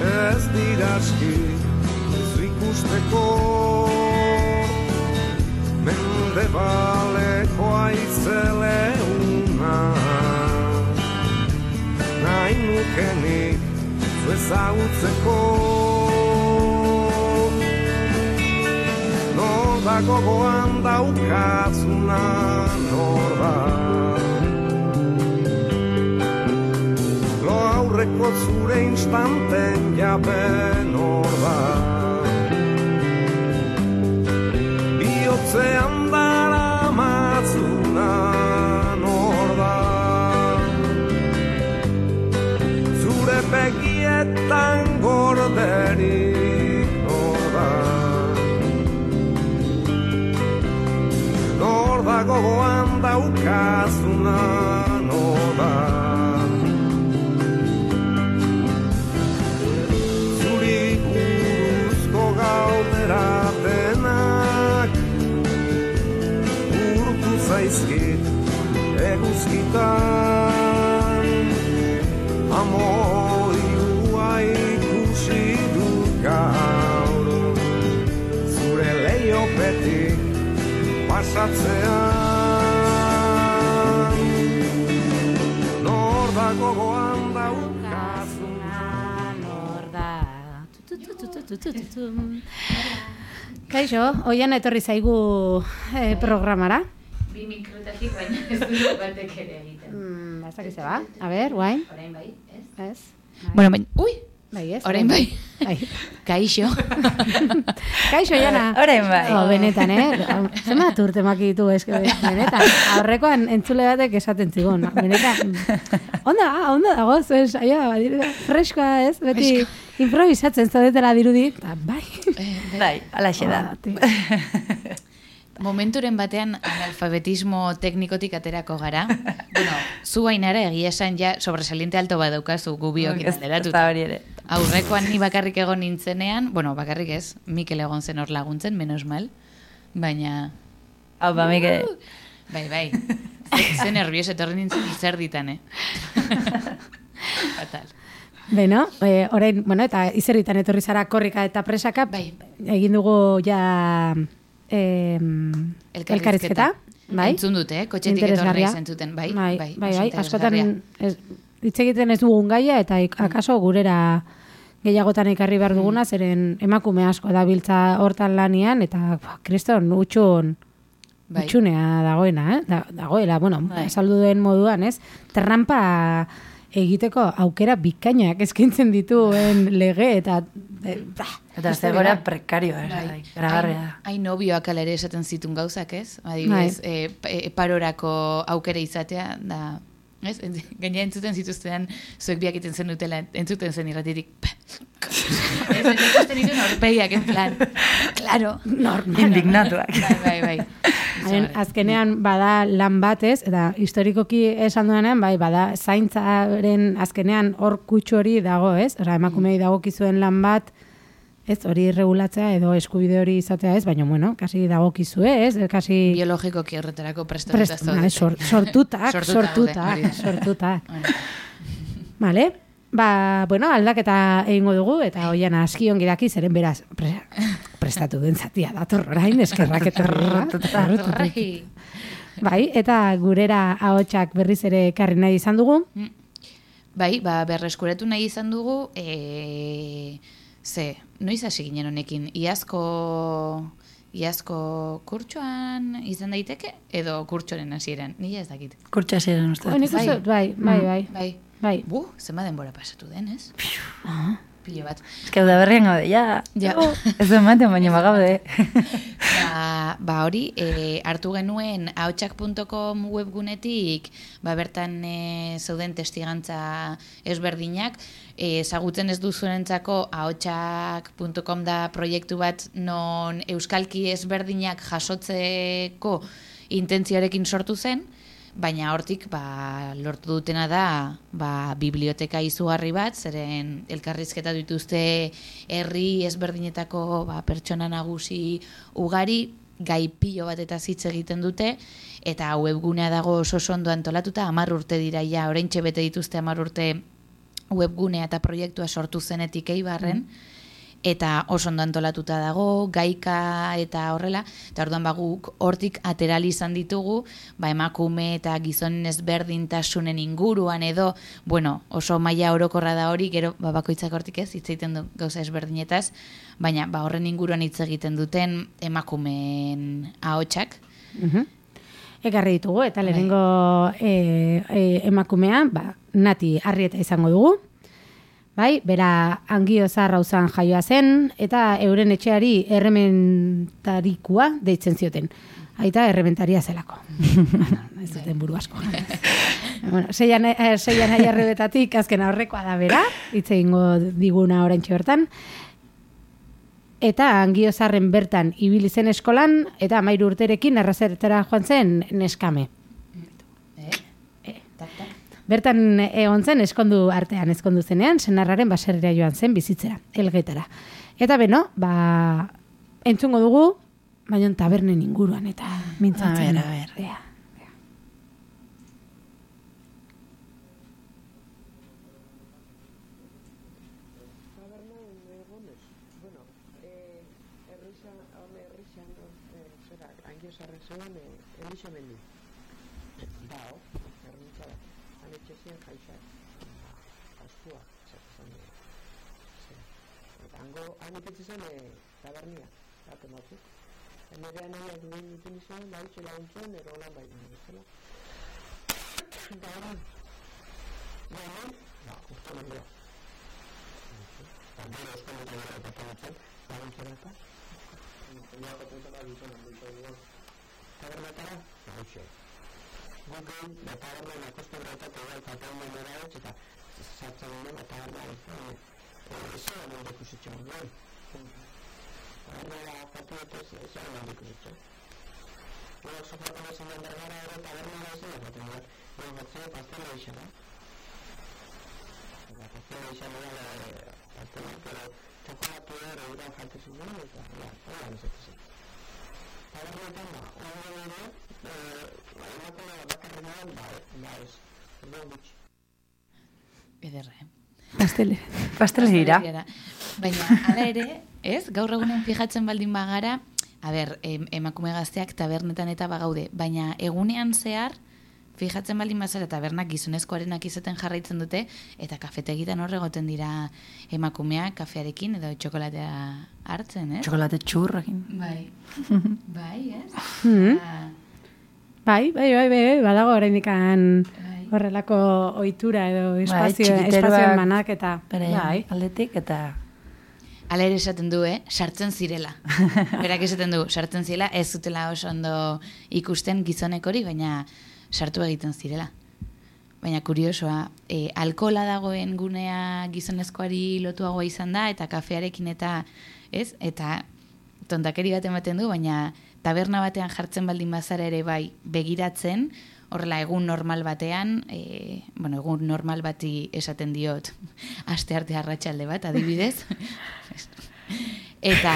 Ez diraski zu ikusteko. Mende baleko aizeleuna ezagutzeko Nor da gogoan daukazuna nor Lo aurreko zure instanten jabe nor da Biotzean eguzkitan Amorioa ikusi dut gaur Zure leiopetik pasatzean Nor da gogoan daukazuna Nor da. Tu, tu, tu. Kaixo, oian etorri zaigu eh, programara. Bi mikrotatik baina ez dut batek ere egiten. Mm, ba, ez dakiz ba. A ber, guain. Orain bai, ez? Ez. Bueno, baina, ui, Bai, ez? Orain bai. Bai. Kaixo. Kaixo, Jana. Orain bai. Oh, benetan, eh? Zema urte maki ditu, eske, benetan. Aurrekoan entzule batek esaten zigun. Benetan. Onda, ah, onda dago, zuen saia, badire, freskoa, ez? Beti improvisatzen zaudetela dirudi. Ta, bai. Bai, alaxe da. Momenturen batean analfabetismo teknikotik aterako gara. bueno, zu bainara egia esan ja sobresaliente alto bat daukazu gubiokin Ez alderatuta. da hori ere. Aurrekoan ni bakarrik egon nintzenean, bueno, bakarrik ez, Mikel egon zen hor laguntzen, menos mal, baina, Hau, ba, Mikel. bai, bai, ze, nervios etorri nintzen izer ditan, eh? Fatal. Beno, eh, orain, bueno, eta izerritan etorri zara korrika eta presaka. Bai. Egin dugu ja eh, elkarrizketa. Bai. Entzun dute, eh? Kotxetik etorri zentzuten, bai, bai, bai, bai, bai. Askotan ez, hitz egiten ez dugun gaia eta ik, akaso gurera gehiagotan ekarri behar duguna, zeren emakume asko dabiltza hortan lanian, eta ba, kriston, utxun, Bai. utxunea dagoena, eh? Da, dagoela, bueno, Bai. esaldu den moduan, ez? Trampa egiteko aukera bikainak eskaintzen dituen lege eta eh, bah, Eta ez bera. prekarioa, Bai. bai. Garagarria da. Nobioak ala ere esaten zitun gauzak, ez? Adibidez, Bai. e, e, parorako aukera izatea, da, ez? Gainera entzuten zituztean, zuek biak iten zen dutela, entzuten zen irratitik. ez, ikusten dituen horpeiak, en plan, claro. Normal. Indignatuak. Bai, bai, bai. Haren, azkenean bada lan batez, eta historikoki esan duenean, bai, bada zaintzaren azkenean hor kutsu hori dago, ez? Ora, emakumei dagokizuen lan bat, ez, hori regulatzea edo eskubide hori izatea ez, baina, bueno, kasi dagokizue, ez? Kasi Biologikoki horretarako prestatuta prest, ba, sor, sortutak, Sortuta sortutak, sortutak. Vale? Ba, bueno, aldaketa egingo dugu, eta hoian aski ongi daki, zeren beraz, pre, prestatu den zatia dator orain, eskerrak eta. Bai, eta gurera ahotsak berriz ere ekarri nahi izan dugu. Bai, ba, berreskuratu nahi izan dugu, e, ze, noiz hasi ginen honekin, iazko, iazko kurtsoan izan daiteke, edo kurtsoren hasieran, nila ez dakit. Kurtsa ziren uste. Bai. bai, bai, bai. Bai, Bai. bu, zenba denbora pasatu den, ez? Pilo bat. Ez que da berrian gaude, ja. Ja. Ez du ematen, baina bagaude. ba, ba hori, e, hartu genuen ahotsak.com webgunetik, ba bertan e, zeuden testigantza ezberdinak, e, ezagutzen ez duzuenentzako ahotsak.com da proiektu bat non euskalki ezberdinak jasotzeko intentzioarekin sortu zen, baina hortik ba, lortu dutena da ba, biblioteka izugarri bat, zeren elkarrizketa dituzte herri ezberdinetako ba, pertsona nagusi ugari, gai pilo bat eta zitz egiten dute, eta webgunea dago oso oso ondo antolatuta, hamar urte dira ja, orain bete dituzte hamar urte webgunea eta proiektua sortu zenetik eibarren, eta oso ondo antolatuta dago, gaika eta horrela, eta orduan ba guk hortik aterali izan ditugu, ba emakume eta gizonen ezberdintasunen inguruan edo, bueno, oso maila orokorra da hori, gero ba bakoitzak hortik ez hitz egiten du gauza ezberdinetaz, baina ba horren inguruan hitz egiten duten emakumeen ahotsak. Mhm. Ekarri ditugu, eta lehenengo e, e, emakumea, ba, nati arrieta izango dugu. Bai, bera angio zaharrauzan jaioa zen, eta euren etxeari errementarikua deitzen zioten. Aita errementaria zelako. ez duten buru asko. bueno, seian, eh, seian aiarrebetatik azken aurrekoa da bera, hitz egingo diguna oraintxe bertan. Eta angio zarren bertan ibili zen eskolan, eta amairu urterekin errazertera joan zen neskame. Eh? Tak, tak. Bertan egon zen eskondu artean eskondu zenean, senarraren baserrera joan zen bizitzera, elgetara. Eta beno, ba, entzungo dugu, baina tabernen inguruan eta mintzatzen. A ber, a ber. Ea. Hango, han ipetxe zen e, tabernia, baten batzuk. Nire anaia duen izan, txela guntzuen, ero lan bai, bezala. Eta hori, ba, ba, justo non dira. gero euskal dut gara eta panutzen, laguntzen eta, Niako pentsa gizona, dut edo, tabernetara, nahuxe. Guk egin, da tabernan akostumbratuta igual kapean bainera hotz, eta sartzen ginen, da tabernan, eso da nire ikusitxo, bai. Tabernara patuetez, eso da nire ikusitxo. Gero sofako bezinen bergara ere tabernara ezin, eta tengo, gero batzue pastela izan, eh? La pastela izan dira, pastela, pero txokolatu ere ura faltu zinen, eta, ja, hola, bezetu zen. Tabernetan da, hori ere, emakume bakarrenan, ba, ba ez, orduan gutxi. Ederra, eh? Pastele. Pastelera. Pastelera. Baina, hala ere, ez, gaur egunen fijatzen baldin bagara, a ber, em, emakume gazteak tabernetan eta bagaude, baina egunean zehar, fijatzen baldin bazara tabernak gizonezkoarenak izaten jarraitzen dute, eta kafetegitan horre egoten dira emakumeak kafearekin edo txokolatea hartzen, ez? Txokolate txurrekin. Bai. bai, ez? Mhm. Ah, Bai, bai, bai, bai, bai, badago oraindikan Bai. horrelako ohitura edo espazio, txikiteroak espazioen banaketa. Bere Bai. aldetik eta Hala ere esaten du, eh? Sartzen zirela. Berak esaten du, sartzen zirela, ez zutela oso ondo ikusten gizonek hori, baina sartu egiten zirela. Baina kuriosoa, e, alkola dagoen gunea gizonezkoari lotuagoa izan da, eta kafearekin eta, ez? Eta tontakeri bat ematen du, baina taberna batean jartzen baldin bazara ere bai begiratzen, horrela egun normal batean, e, bueno, egun normal bati esaten diot, aste arte arratsalde bat, adibidez. eta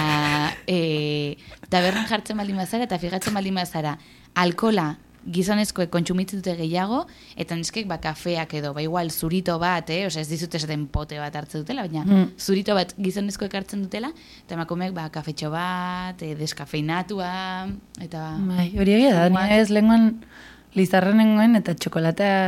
e, tabernan jartzen baldin bazara eta fijatzen baldin bazara, alkola gizonezkoek kontsumitzen dute gehiago, eta neskek ba, kafeak edo, ba igual zurito bat, eh? Osea, ez dizut esaten pote bat hartzen dutela, baina Mm. zurito bat gizonezkoek hartzen dutela, eta emakumeek ba, kafetxo bat, e, deskafeinatua, eta... Bai, hori egia da, Igual. ni ez lenguan lizarren nengoen eta txokolatea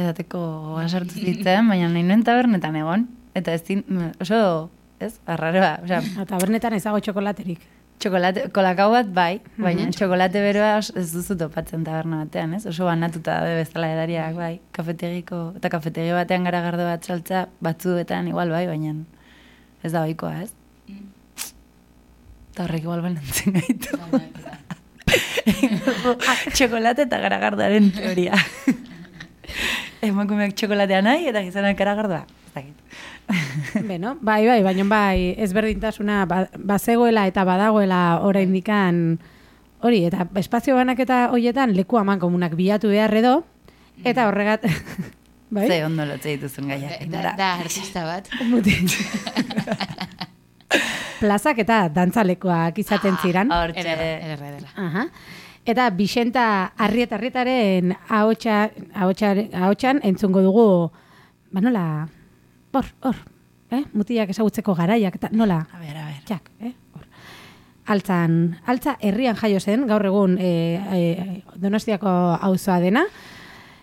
edateko gasartu zitzen, baina nahi nuen tabernetan egon. Eta ez din, oso, ez, arraroa, osea, Eta tabernetan ez dago txokolaterik. txokolate, kolakau bat bai, baina txokolate beroa ez duzu topatzen taberna batean, ez? Oso banatuta da bezala edariak, bai, kafetegiko, eta kafetegi batean garagardo bat saltza, batzuetan igual bai, baina ez da ohikoa, ez? Eta horrek igual balantzen gaitu. Txokolate eta garagardoaren teoria. Emakumeak txokolatea nahi eta gizonak garagardoa. Ez dakit. Beno, bai, bai, baina bai, ezberdintasuna ba, bazegoela eta badagoela oraindikan hori, eta espazio banaketa hoietan leku aman komunak bilatu behar edo, eta horregat, bai? Ze ondo lotze dituzun gaia. Da, da artista bat. Plazak eta dantzalekoak izaten ziren. Hortxe. Ederra, ederra, ederra. Aha. Eta Bixenta Arrieta Arrietaren ahotsa ahotsan entzungo dugu ba nola hor hor eh mutilak ezagutzeko garaiak eta nola A ber, a ber. txak eh hor altzan altza herrian jaio zen gaur egun e, e, Donostiako auzoa dena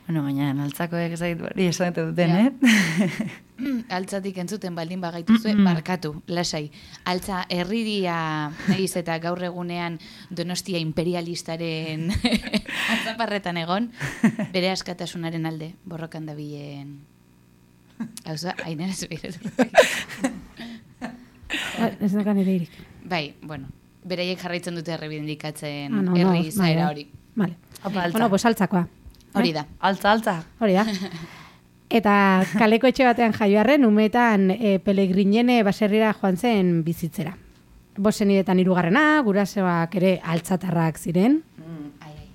Bueno, baina altzakoek ez zait hori esate duten, eh? Altzatik entzuten baldin bagaituzue, barkatu, lasai. Altza herriria nahiz eta gaur egunean Donostia imperialistaren atzaparretan egon, bere askatasunaren alde, borrokan dabilen... Hauza, ainera zubiratu. Ah, ez nekan ere irik Bai, bueno, beraiek jarraitzen dute errebindikatzen Ah, no, no, herri izaera bai. hori. Vale. Opa, altza. Bueno, pues altzakoa. Hori da. Altza, altza. Hori da. Eta kaleko etxe batean jaioarren, umetan e, pelegrinene baserrira joan zen bizitzera. Bosen idetan irugarrena, gurasoak ere altzatarrak ziren, Ai, ai.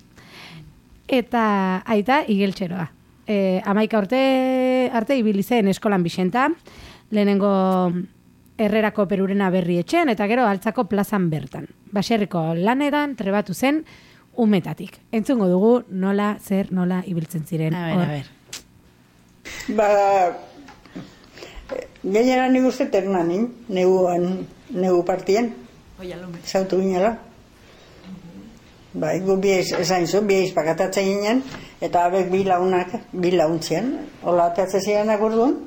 eta aita igeltxeroa. E, amaika urte arte ibili zen eskolan bisenta, lehenengo herrerako perurena berri etxen, eta gero altzako plazan bertan. Baserriko laneran trebatu zen umetatik. Entzungo dugu nola, zer, nola ibiltzen ziren. A ber, a ber. Ba, gehiara nik uste terna nin, neguan, negu partien, Oia lume. zautu ginela. Bai, gu bieiz, esain zu, bieiz pakatatzen ginen, eta abek bi launak, bi launtzian, hola atatze zirenak orduan,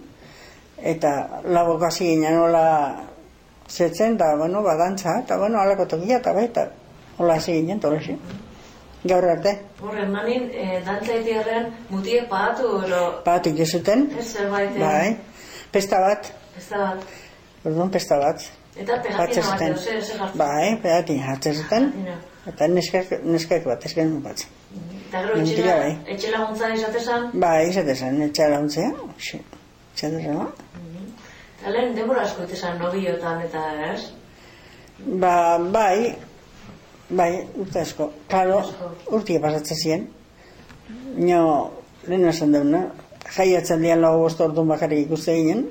eta labok hasi ginen, hola zetzen, da, bueno, badantza, eta, bueno, alako tokia, eta bai, eta hola hasi ginen, tolesi. Gaur arte, Horren manin, e, dantza itiarrean mutiek badatu, ero, batik zuten, ez zerbait, bai, pesta bat, da bat. Orduan pesta bat. Eta pegatina bat edo, zer, jartzen? Bai, pegatina jartzen zuten. Eta neskak, neskak bat, genuen bat. Eta gero etxera, bai. etxe laguntza izatezan, Bai, izate zen, etxea launtzea. Xe, etxea dara. eta lehen denbora asko itezan nobiotan eta ez? Ba, bai, bai, urte asko. Claro, urtia pasatzen ziren. Nio, lehen esan deuna, jaiatzaldian lau bost orduan bakarrik ikuste ginen,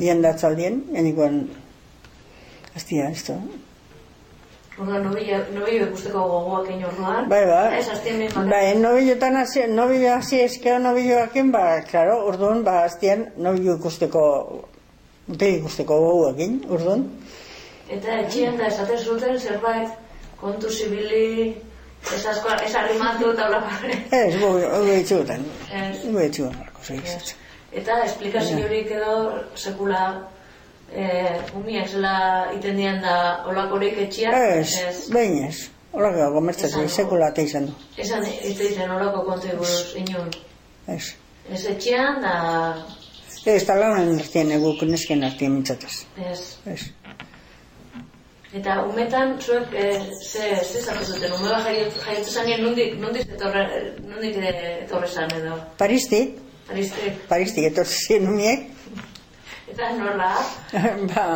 iendatzaldien, enikoan, hastia, ez da. Orduan nobio, nobio ikusteko gogoak egin orduan. Bai, bai. Ez, aztien bakarrik. Bai, nobillotan hasi, eskeo nobilloakin, ba, klaro, orduan, ba, hastian, nobillo ikusteko, ute ikusteko goguakin, orduan. Eta etxean da esaten zuten zerbait kontu zibili, ez asko, ez arrimatu eta blaparre. Ez, gogu etxuetan, Ez. gogu etxuetan, harko zeiz. Eta esplikaziorik edo sekula eh, umiak zela iten dian da olakorik etxean. Ez, behin ez. Horako gomertzatzen, sekula ate izan du. Esan iten olako kontu buruz inun. Ez. Ez etxean da, Ez, eta launen artien eguk nesken artien mintzataz. ez. Ez. Eta umetan zuek eh, ze, ze zatu zuten, ume bat jaiotu zanien nondik, nondik etorre, nondik etorre zan edo. Paristik, Aristek. Paristik etorri ziren umiek, Eta nola, ba,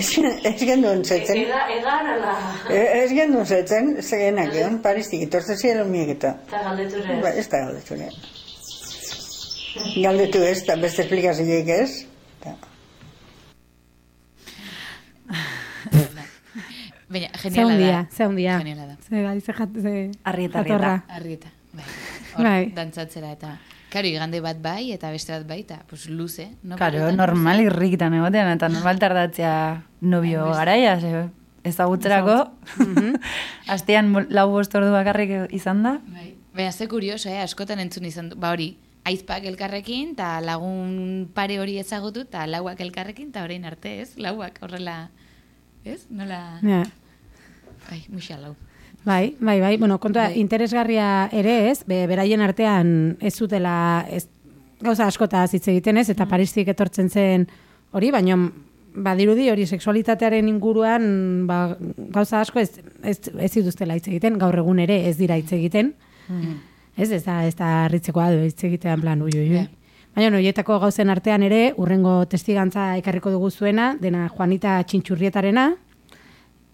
ez, ez genduen zetzen. ega, egan ala, E- Ez genduen zetzen, zegenak egon, Paristik etorri ziren umiek eta. eta galdetu ere. Ba, ez da galdetu ere. Galdetu ez, eta beste esplikazioik ez. Ta. Baina, geniala da. ze hundia. Geniala da. Ze, bai, ze, jat, ze Arrieta, jatorra. Arrieta. Bai. Hor, Bai. Dantzatzera eta... Karo, igande bat bai eta beste bat bai, eta pues, luze. No? Karo, normal irrikitan egotean, eta normal tardatzea nobio garaia, ze, ezagutzerako. Astean lau bost ordu bakarrik izan da. Bai. Baina, ze kurioso, eh? askotan entzun izan du. Ba hori, aizpak elkarrekin, eta lagun pare hori ezagutu, eta lauak elkarrekin, eta orain arte, ez? Lauak, horrela, ez? Nola... Ja. Bai, muxa lau. Bai, bai, bai. Bueno, kontua Bai. interesgarria ere ez, be, beraien artean ez zutela ez, gauza askota hitz egiten ez, eta Paristik etortzen zen hori, baina badirudi hori sexualitatearen inguruan ba, gauza asko ez, ez, ez dituztela hitz egiten, gaur egun ere ez dira hitz egiten. Ez, ez da, ez da harritzekoa du hitz egitea en plan, ui, ui, ui. Baina, no, horietako gauzen artean ere, urrengo testigantza ekarriko dugu zuena, dena Juanita Txintxurrietarena,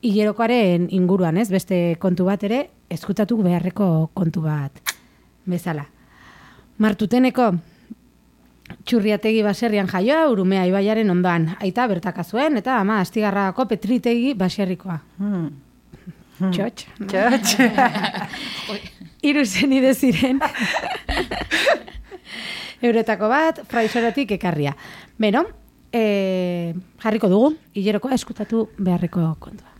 hilerokoaren inguruan, ez? Beste kontu bat ere, eskutatu beharreko kontu bat bezala. Martuteneko txurriategi baserrian jaioa, urumea ibaiaren ondoan. Aita bertaka zuen, eta ama astigarrako petritegi baserrikoa. Hmm. Txotx. Txotx. Hiru zenide ziren. Euretako bat, fraisoratik ekarria. Beno, e, jarriko dugu, hilerokoa eskutatu beharreko kontua.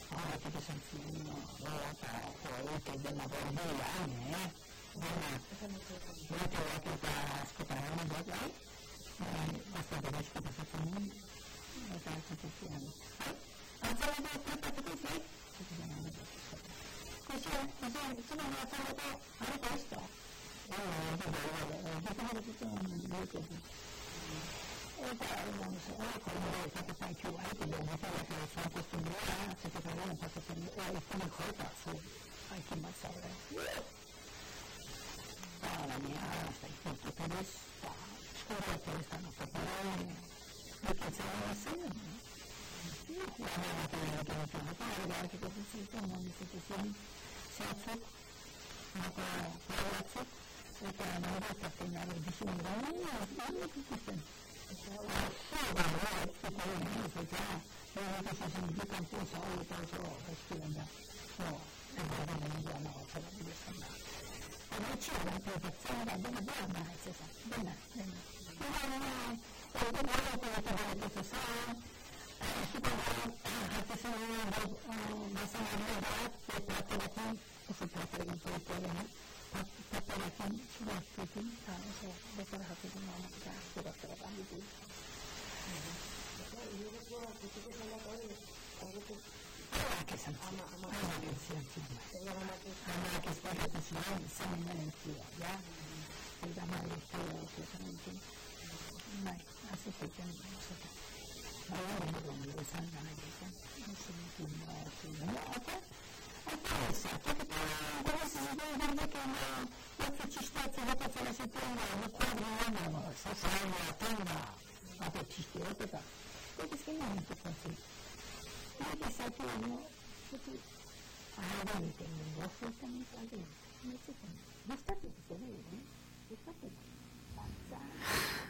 Ora che ti sentino, ora fatto, ora che abbiamo guardato anni, eh? Ma io ti ho detto che scoprire una cosa, basta che riesco a fare famiglia, e fare tutti insieme. Ma se lo devo fare tutto così, ci dobbiamo vedere. Così, così, insomma, non lo fare fare questo. Allora, vabbè, vabbè, vabbè, vabbè, vabbè, vabbè, vabbè, vabbè, vabbè, vabbè, vabbè, eu trabalho no secondo quando sette sei più alti devo pensare che sono possibile se ti parlo un po' se ti parlo alcune cose su anche in bassore la mia stai tutto per questa scuola poi stanno per parole perché se non lo sanno io guardavo che era che non sono fare guarda che cosa si sta non mi sento solo si alza ma poi si alza perché non è stato in grado di finire non mi sento Kita harus mengambil kepentingan yang sejauh ini, dan kita harus mengambil kepentingan yang sejauh ini, dan kita harus Keterusan sudah bikin karena saya besar hati mama kita sudah terang gitu. Thank.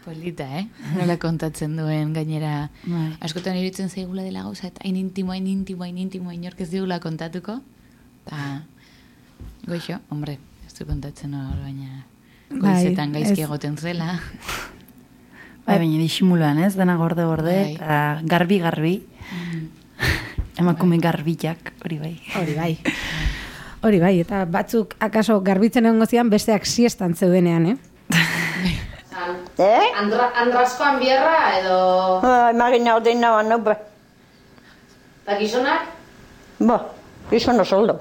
Polita, eh? Nola kontatzen duen gainera. Bai. Askotan iruditzen zaigula dela gauza, eta hain intimo, hain intimo, hain intimo, inork ez digula kontatuko. Ta, goixo, hombre, ez du kontatzen hor, baina goizetan Bai, gaizki egoten zela. Bai, baina disimulan, ez? Dena gorde gorde, Bai. eta garbi garbi. Emakume garbilak, hori bai. Hori bai. Hori bai, eta batzuk akaso garbitzen egongo zian besteak siestan zeudenean, eh? Eh? Andra, andraskoan bierra edo... Ah, imagina hori nagoan, no, ba. Eta gizonak? Ba, gizona soldo.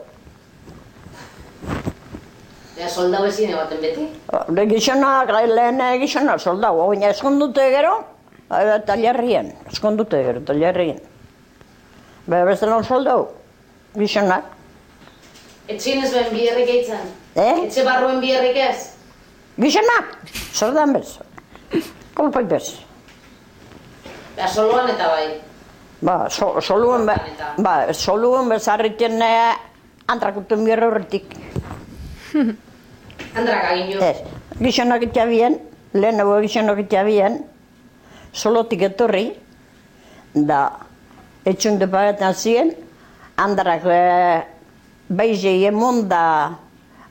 Ja, soldau ezin egoten beti. Hore gizonak, lehen gizona soldau, baina eskondute gero, eh, talerrien, eskondute gero, talerrien. Ba, bestela soldau, gizonak. Etxin ez ben bierrik eitzen. Eh? Etxe barruen bierrik ez. Gizonak, zordan bez. Kolpai bez. Ba, soloan eta bai. Ba, so, soluen, be, ba, soluen bezarriten eh, antrakutun bierro horretik. Andrak agin jo. Ez, gizonak itxabien, lehenago gizonak itxabien, solotik etorri, da, etxun depagetan ziren, andrak e, beize emon da,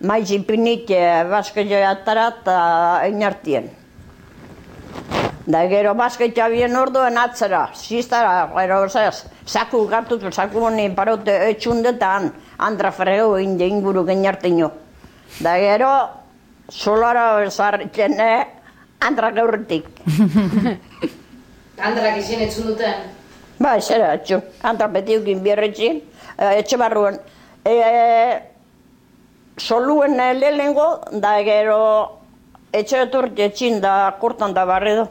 maizi pinit e, baske joatara eta einartien. Da gero baske itxabien orduen atzera, ziztara, gero zez, saku gartutu, saku honi parote etxundetan, andra frego inde inguru geniartino. Da gero, solara bezarritzen, eh, andra gaurretik. Andrak izin etxun duten. Ba, zera, etxun, andra betiukin bierretzin, eh, etxe barruan. E, soluen eh, lehenengo, da gero, etxe etorti etxin da kortan da barredo.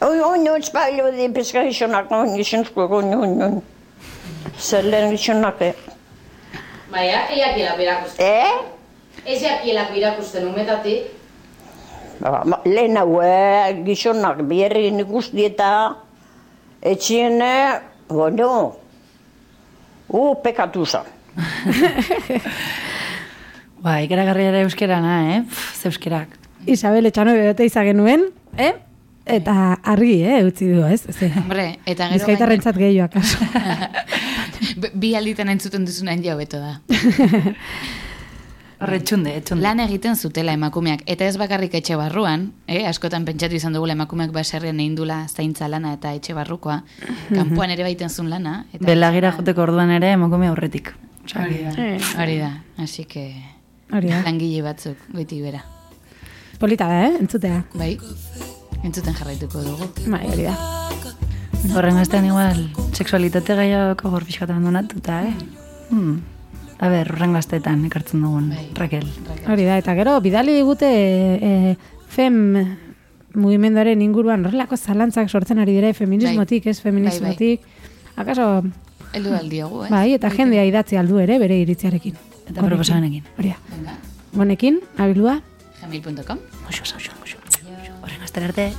Oi, oi, oi, espailu di pizka gizonak, oi, gizonsko, oi, oi, oi. Zer lehen gizonak, eh? Baina, eiak hilak irakusten. Eh? Ez jakielak irakusten umetatik. Ba, ma- lehen hau, eh, gizonak bierri ikusti eta etxien, eh, bueno, uh, pekatu zan. Ba, ikaragarria ere euskerana, eh? Pff, ze euskerak. Isabel Etxanobe bete izan genuen, eh? Eta argi, eh, utzi du, ez? Ze, Hombre, eta gero Bizkaitarrentzat gehiago akaso. Bi alditan entzuten duzunan jau beto da. Horre txunde, etxunde. Lan egiten zutela emakumeak, eta ez bakarrik etxe barruan, eh? askotan pentsatu izan dugula emakumeak baserrian egin dula zaintza lana eta etxe barrukoa, kanpoan ere baiten zuen lana. Eta Belagira joteko orduan ere emakume aurretik. Hori da, hori da, así que Hori da. langile batzuk, goiti bera. Polita da, eh? Entzutea. Bai, entzuten jarraituko dugu. Bai, hori da. Horren gaztean igual, seksualitate gehiago gor pixkat abandonatuta, eh? Hmm. A ber, horren gaztetan ekartzen dugun, Raquel. Hori da, eta gero, bidali digute e, fem mugimenduaren inguruan horrelako zalantzak sortzen ari dira feminismotik, ez feminismotik. Akaso, Heldu aldiogu, eh? bai, eta jendea idatzi aldu ere bere iritziarekin. Eta proposamenekin. Hori da. Venga, Honekin, abilua, gmail.com. Muxo, muxo, muxo. Horren gaztera arte.